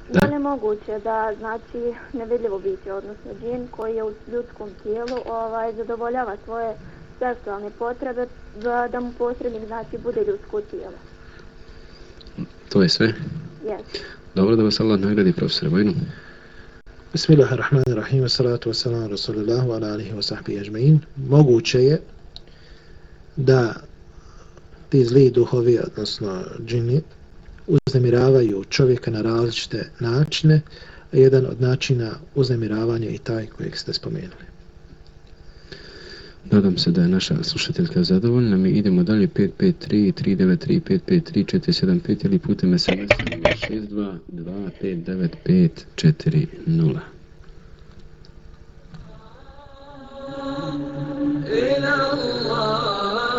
da. da li je moguće da znači nevidljivo biće, odnosno džin koji je u ljudskom tijelu, ovaj, zadovoljava svoje seksualne potrebe da, da mu posrednik znači bude ljudsko tijelo? To je sve? Yes. Dobro da vas Allah nagradi profesor Vojnu. Bismillahirrahmanirrahim, salatu wasalam, rasulillahu, ala alihi wa sahbihi ajma'in. Moguće je da ti zli duhovi, odnosno džini, uznemiravaju čovjeka na različite načine, a jedan od načina uznemiravanja i taj kojeg ste spomenuli. Nadam se da je naša slušateljka zadovoljna. Mi idemo dalje 553 393 553 475 ili putem SMS 62 2595 40. إلى الله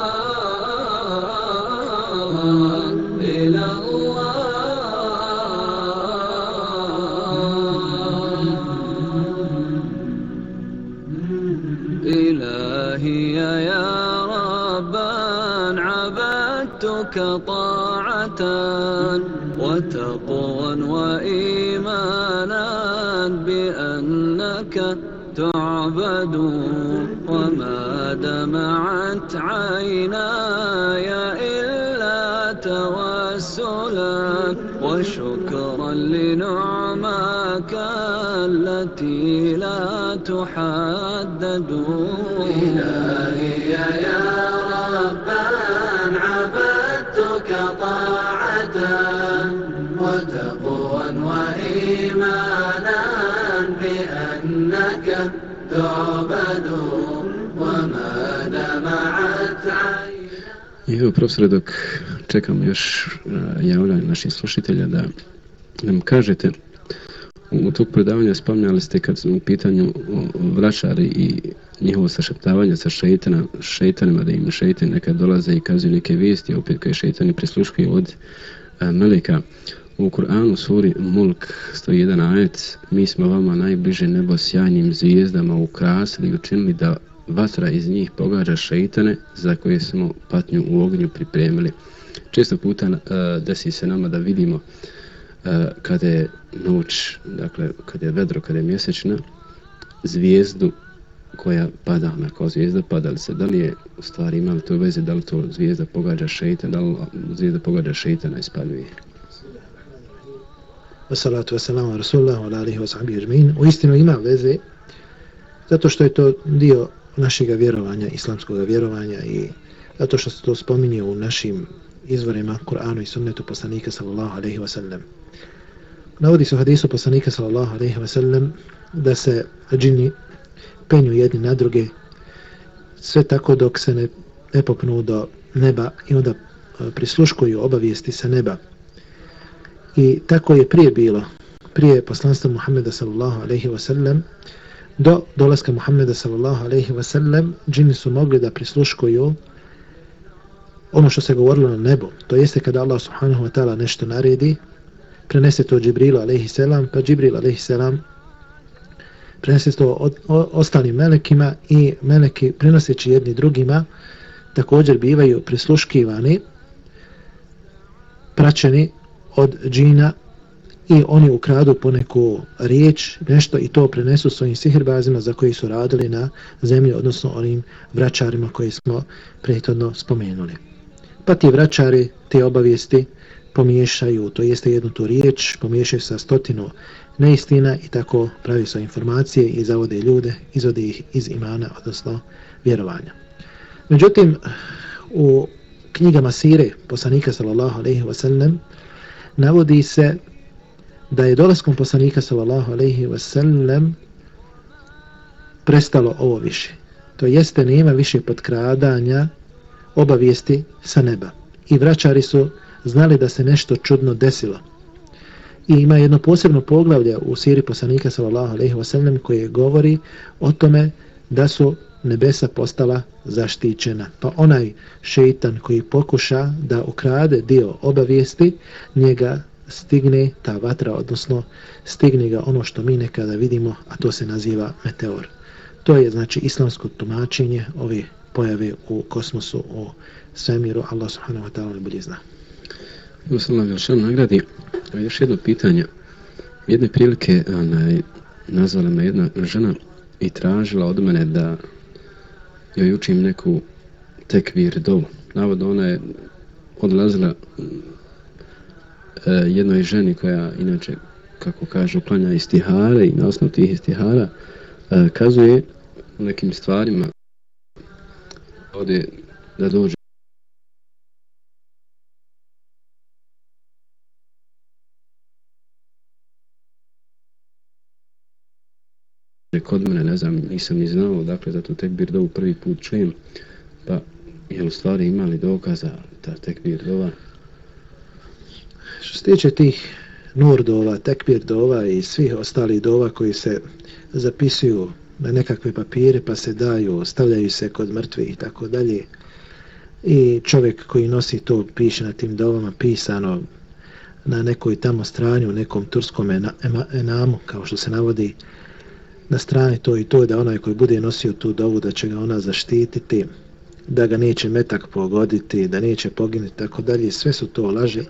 إلهي يا ربا عبدتك طاعة وتقوى وإيمانا بأنك تعبد. وما دمعت عيناي إلا توسلا وشكرا لنعماك التي لا تحدد إلهي يا ربا عبدتك طاعة وتقوى وإيمانا بأنك تعبد وما دمعت عيناك I evo profesore, dok čekam još uh, javljanje naših slušitelja da nam kažete u tog predavanja spomnjali ste kad su u pitanju vraćari i njihovo sašeptavanje sa šeitana, šeitanima, da im šeitan nekad dolaze i kazuju neke vijesti, opet koje šeitani prisluškuju od a, meleka. U Kur'anu suri Mulk stoji jedan ajet, mi smo vama najbliže nebo sjajnim zvijezdama ukrasili i učinili da vatra iz njih pogađa šeitane za koje smo patnju u ognju pripremili. Često puta uh, desi se nama da vidimo uh, kada je noć, dakle kad je vedro, kad je mjesečna, zvijezdu koja pada, na kao zvijezda pada li se, da li je u stvari imali to veze, da li to zvijezda pogađa šeitan, da li zvijezda pogađa šeitana i spaljuje. Wassalatu wassalamu rasulullahu ala alihi wa sahbihi. U istinu ima veze zato što je to dio našega vjerovanja, islamskog vjerovanja i zato što se to spominje u našim izvorima Kur'anu i sunnetu poslanika sallallahu alaihi wasallam. Navodi se u hadisu poslanika sallallahu alaihi wasallam da se džini penju jedni na druge sve tako dok se ne, ne popnu do neba i onda e, prisluškuju obavijesti sa neba. I tako je prije bilo, prije poslanstva Muhammeda sallallahu alaihi wa sallam, do dolaska Muhammeda sallallahu alaihi wa sallam, džini su mogli da prisluškuju ono što se govorilo na nebu. To jeste kada Allah subhanahu wa ta'ala nešto naredi, prenese to Džibrilu alaihi salam, pa Džibril alaihi salam prenese to od, o, ostalim melekima i meleki prenoseći jedni drugima također bivaju prisluškivani praćeni od džina i oni ukradu poneku riječ, nešto i to prenesu svojim sihirbazima za koji su radili na zemlji, odnosno onim vraćarima koji smo prethodno spomenuli. Pa ti vraćari te obavijesti pomiješaju, to jeste jednu tu riječ, pomiješaju sa stotinu neistina i tako pravi svoje informacije i zavode ljude, izvode ih iz imana, odnosno vjerovanja. Međutim, u knjigama Sire, poslanika sallallahu alaihi wa sallam, navodi se da je dolaskom poslanika sallallahu alaihi wa sallam prestalo ovo više. To jeste, nema više podkradanja obavijesti sa neba. I vraćari su znali da se nešto čudno desilo. I ima jedno posebno poglavlje u siri poslanika sallallahu alejhi ve sellem koje govori o tome da su nebesa postala zaštićena. Pa onaj šeitan koji pokuša da ukrade dio obavijesti, njega stigne ta vatra, odnosno stigne ga ono što mi nekada vidimo, a to se naziva meteor. To je znači islamsko tumačenje ove pojave u kosmosu, u svemiru. Allah subhanahu wa ta'ala ne bolje zna. Usala Galšan nagradi. Još jedno pitanje. Jedne prilike onaj, nazvala me jedna žena i tražila od mene da joj učim neku tekvir dovu. Navodno ona je odlazila e, jednoj ženi koja inače, kako kažu, klanja istihare i na osnovu tih istihara e, kazuje nekim stvarima ovdje da dođe kod mene, ne znam, nisam ni znao, dakle, zato tekbir dovu prvi put čujem, pa je u stvari imali dokaza ta tekbir dova? Što se tiče tih nur dova, tekbir dova i svih ostalih dova koji se zapisuju na nekakve papire pa se daju, stavljaju se kod mrtvi i tako dalje. I čovjek koji nosi to piše na tim dovama pisano na nekoj tamo strani u nekom turskom enamu, kao što se navodi na strani to i to da onaj koji bude nosio tu dovu da će ga ona zaštititi, da ga neće metak pogoditi, da neće poginuti, tako dalje. Sve su to laže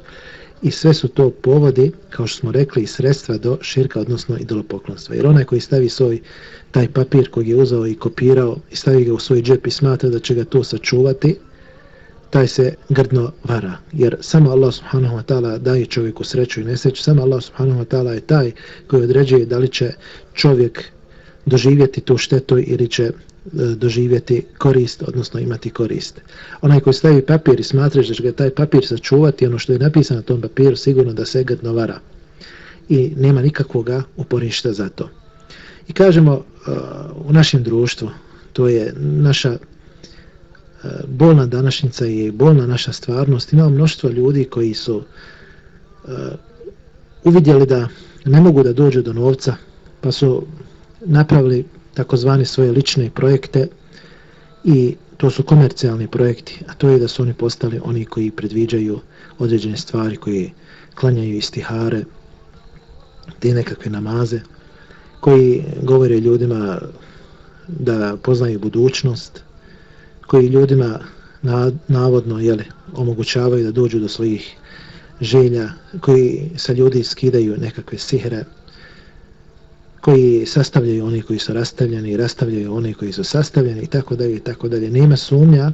i sve su to povodi, kao što smo rekli, sredstva do širka, odnosno idolopoklonstva. Jer onaj koji stavi svoj taj papir koji je uzao i kopirao i stavi ga u svoj džep i smatra da će ga to sačuvati, taj se grdno vara. Jer samo Allah subhanahu wa ta'ala daje čovjeku sreću i nesreću, samo Allah subhanahu wa ta'ala je taj koji određuje da li će čovjek doživjeti tu štetu ili će e, doživjeti korist, odnosno imati korist. Onaj koji stavi papir i smatraš da će ga taj papir sačuvati, ono što je napisano na tom papiru, sigurno da se gadno vara. I nema nikakvoga uporišta za to. I kažemo e, u našem društvu, to je naša e, bolna današnjica i bolna naša stvarnost, imamo mnoštvo ljudi koji su uh, uvidjeli da ne mogu da dođu do novca, pa su napravili takozvani svoje lične projekte i to su komercijalni projekti, a to je da su oni postali oni koji predviđaju određene stvari, koji klanjaju istihare, te nekakve namaze, koji govore ljudima da poznaju budućnost, koji ljudima navodno jeli, omogućavaju da dođu do svojih želja, koji sa ljudi skidaju nekakve sihre, koji sastavljaju oni koji su rastavljeni, rastavljaju oni koji su sastavljeni i tako dalje i tako dalje. Nema sumnja,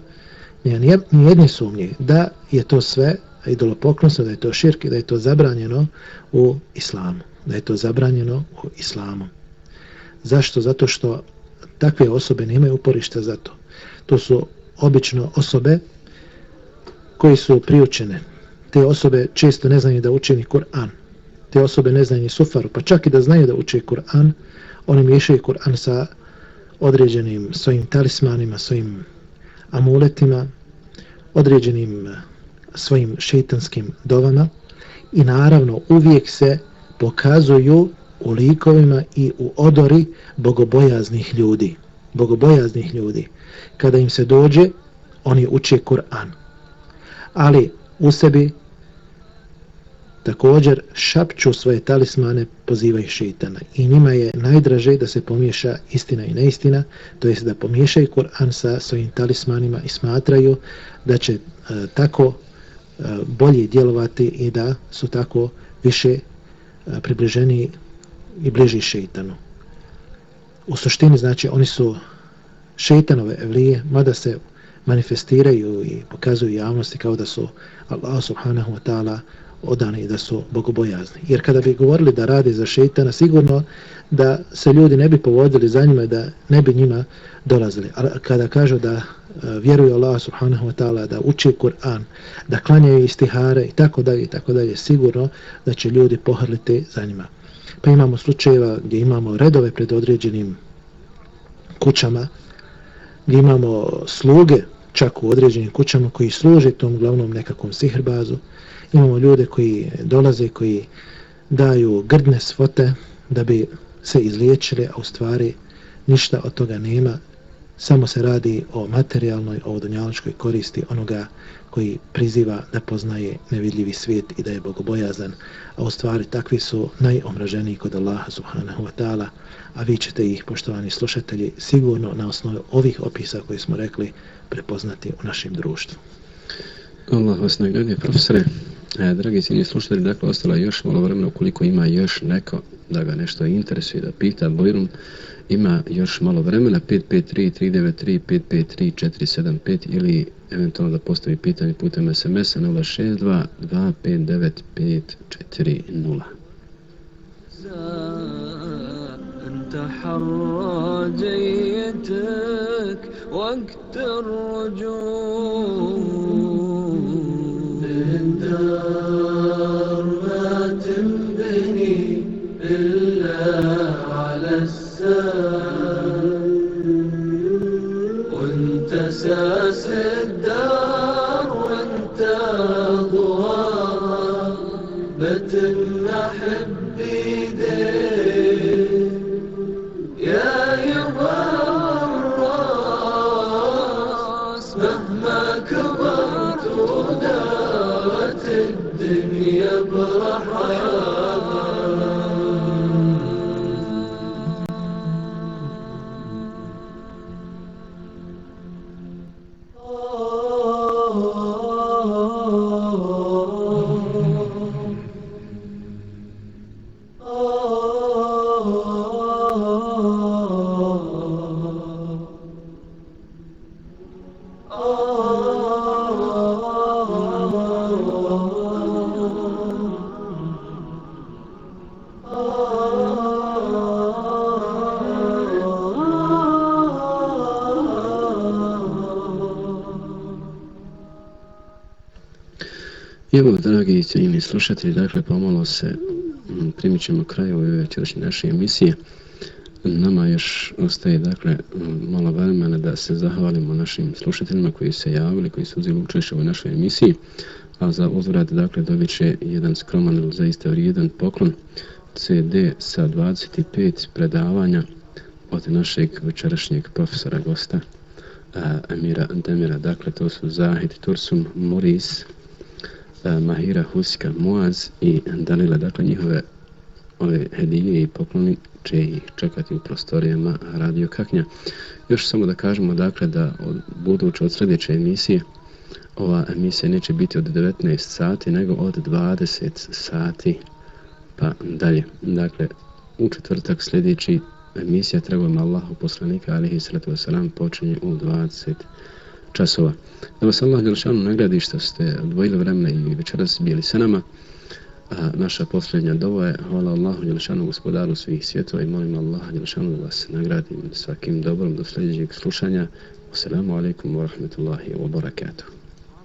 ni jedne sumnje da je to sve idolopoklonstvo, da je to širk da je to zabranjeno u islamu. Da je to zabranjeno u islamu. Zašto? Zato što takve osobe nemaju uporišta za to. To su obično osobe koji su priučene. Te osobe često ne znaju da učini Kur'an te osobe ne znaju ni sufaru, pa čak i da znaju da uče Kur'an, oni miješaju Kur'an sa određenim svojim talismanima, svojim amuletima, određenim eh, svojim šeitanskim dovama i naravno uvijek se pokazuju u likovima i u odori bogobojaznih ljudi. Bogobojaznih ljudi. Kada im se dođe, oni uče Kur'an. Ali u sebi također šapću svoje talismane pozivaju šeitana. I njima je najdraže da se pomiješa istina i neistina, to jest da pomiješaju Kur'an sa svojim talismanima i smatraju da će e, tako e, bolje djelovati i da su tako više e, približeni i bliži šeitanu. U suštini znači oni su šeitanove evlije, mada se manifestiraju i pokazuju javnosti kao da su Allah subhanahu wa ta'ala odani i da su bogobojazni. Jer kada bi govorili da rade za šeitana, sigurno da se ljudi ne bi povodili za njima da ne bi njima dolazili. A kada kažu da e, vjeruju Allah subhanahu wa ta'ala, da uči Kur'an, da klanjaju istihare i tako dalje i tako dalje, sigurno da će ljudi pohrliti za njima. Pa imamo slučajeva gdje imamo redove pred određenim kućama, gdje imamo sluge čak u određenim kućama koji služe tom glavnom nekakvom sihrbazu. Imamo ljude koji dolaze, koji daju grdne svote da bi se izliječili, a u stvari ništa od toga nema. Samo se radi o materijalnoj, o donjaličkoj koristi onoga koji priziva da poznaje nevidljivi svijet i da je bogobojazan, a u stvari takvi su najomraženiji kod Allaha subhanahu wa ta'ala, a vi ćete ih, poštovani slušatelji, sigurno na osnovu ovih opisa koji smo rekli prepoznati u našem društvu. Allah vas nagradi, profesore. E, dragi sini slušatelji, dakle, ostala još malo vremena ukoliko ima još neko da ga nešto interesuje, da pita Bojrum, ima još malo vremena, 553-393-553-475 ili eventualno da postavi pitanje putem SMS-a 062 259 540. تحرى جيتك وقت الرجوع الدار ما تنبني إلا على السار وانت ساس الدار. Slušatelji, dakle, pomalo se mm, primit ćemo kraju ove večerašnje naše emisije. Nama još ostaje, dakle, mm, malo vremena da se zahvalimo našim slušateljima koji se javili, koji su uzeli učešće u našoj emisiji. A za uzvrat, dakle, dobit će jedan skroman ili zaista vrijedan poklon CD sa 25 predavanja od našeg večerašnjeg profesora gosta Amira Demira. Dakle, to su Zahid Tursum Moris, E, Mahira Huska Muaz i Dalila. Dakle, njihove ove hedije i pokloni će ih čekati u prostorijama Radio Kaknja. Još samo da kažemo, dakle, da od buduće od sljedeće emisije ova emisija neće biti od 19 sati, nego od 20 sati pa dalje. Dakle, u četvrtak sljedeći emisija Trebujemo Allahu poslanika alihi sallatu wasalam počinje u 20 časova. Da vas Allah Đelšanu nagradi što ste odvojili vremena i večeras bili sa nama. A, naša posljednja dova je hvala Allahu Đelšanu gospodaru svih svjetova i molim Allah Đelšanu da vas nagradi svakim dobrom do sljedećeg slušanja. Assalamu alaikum wa rahmatullahi wa barakatuh.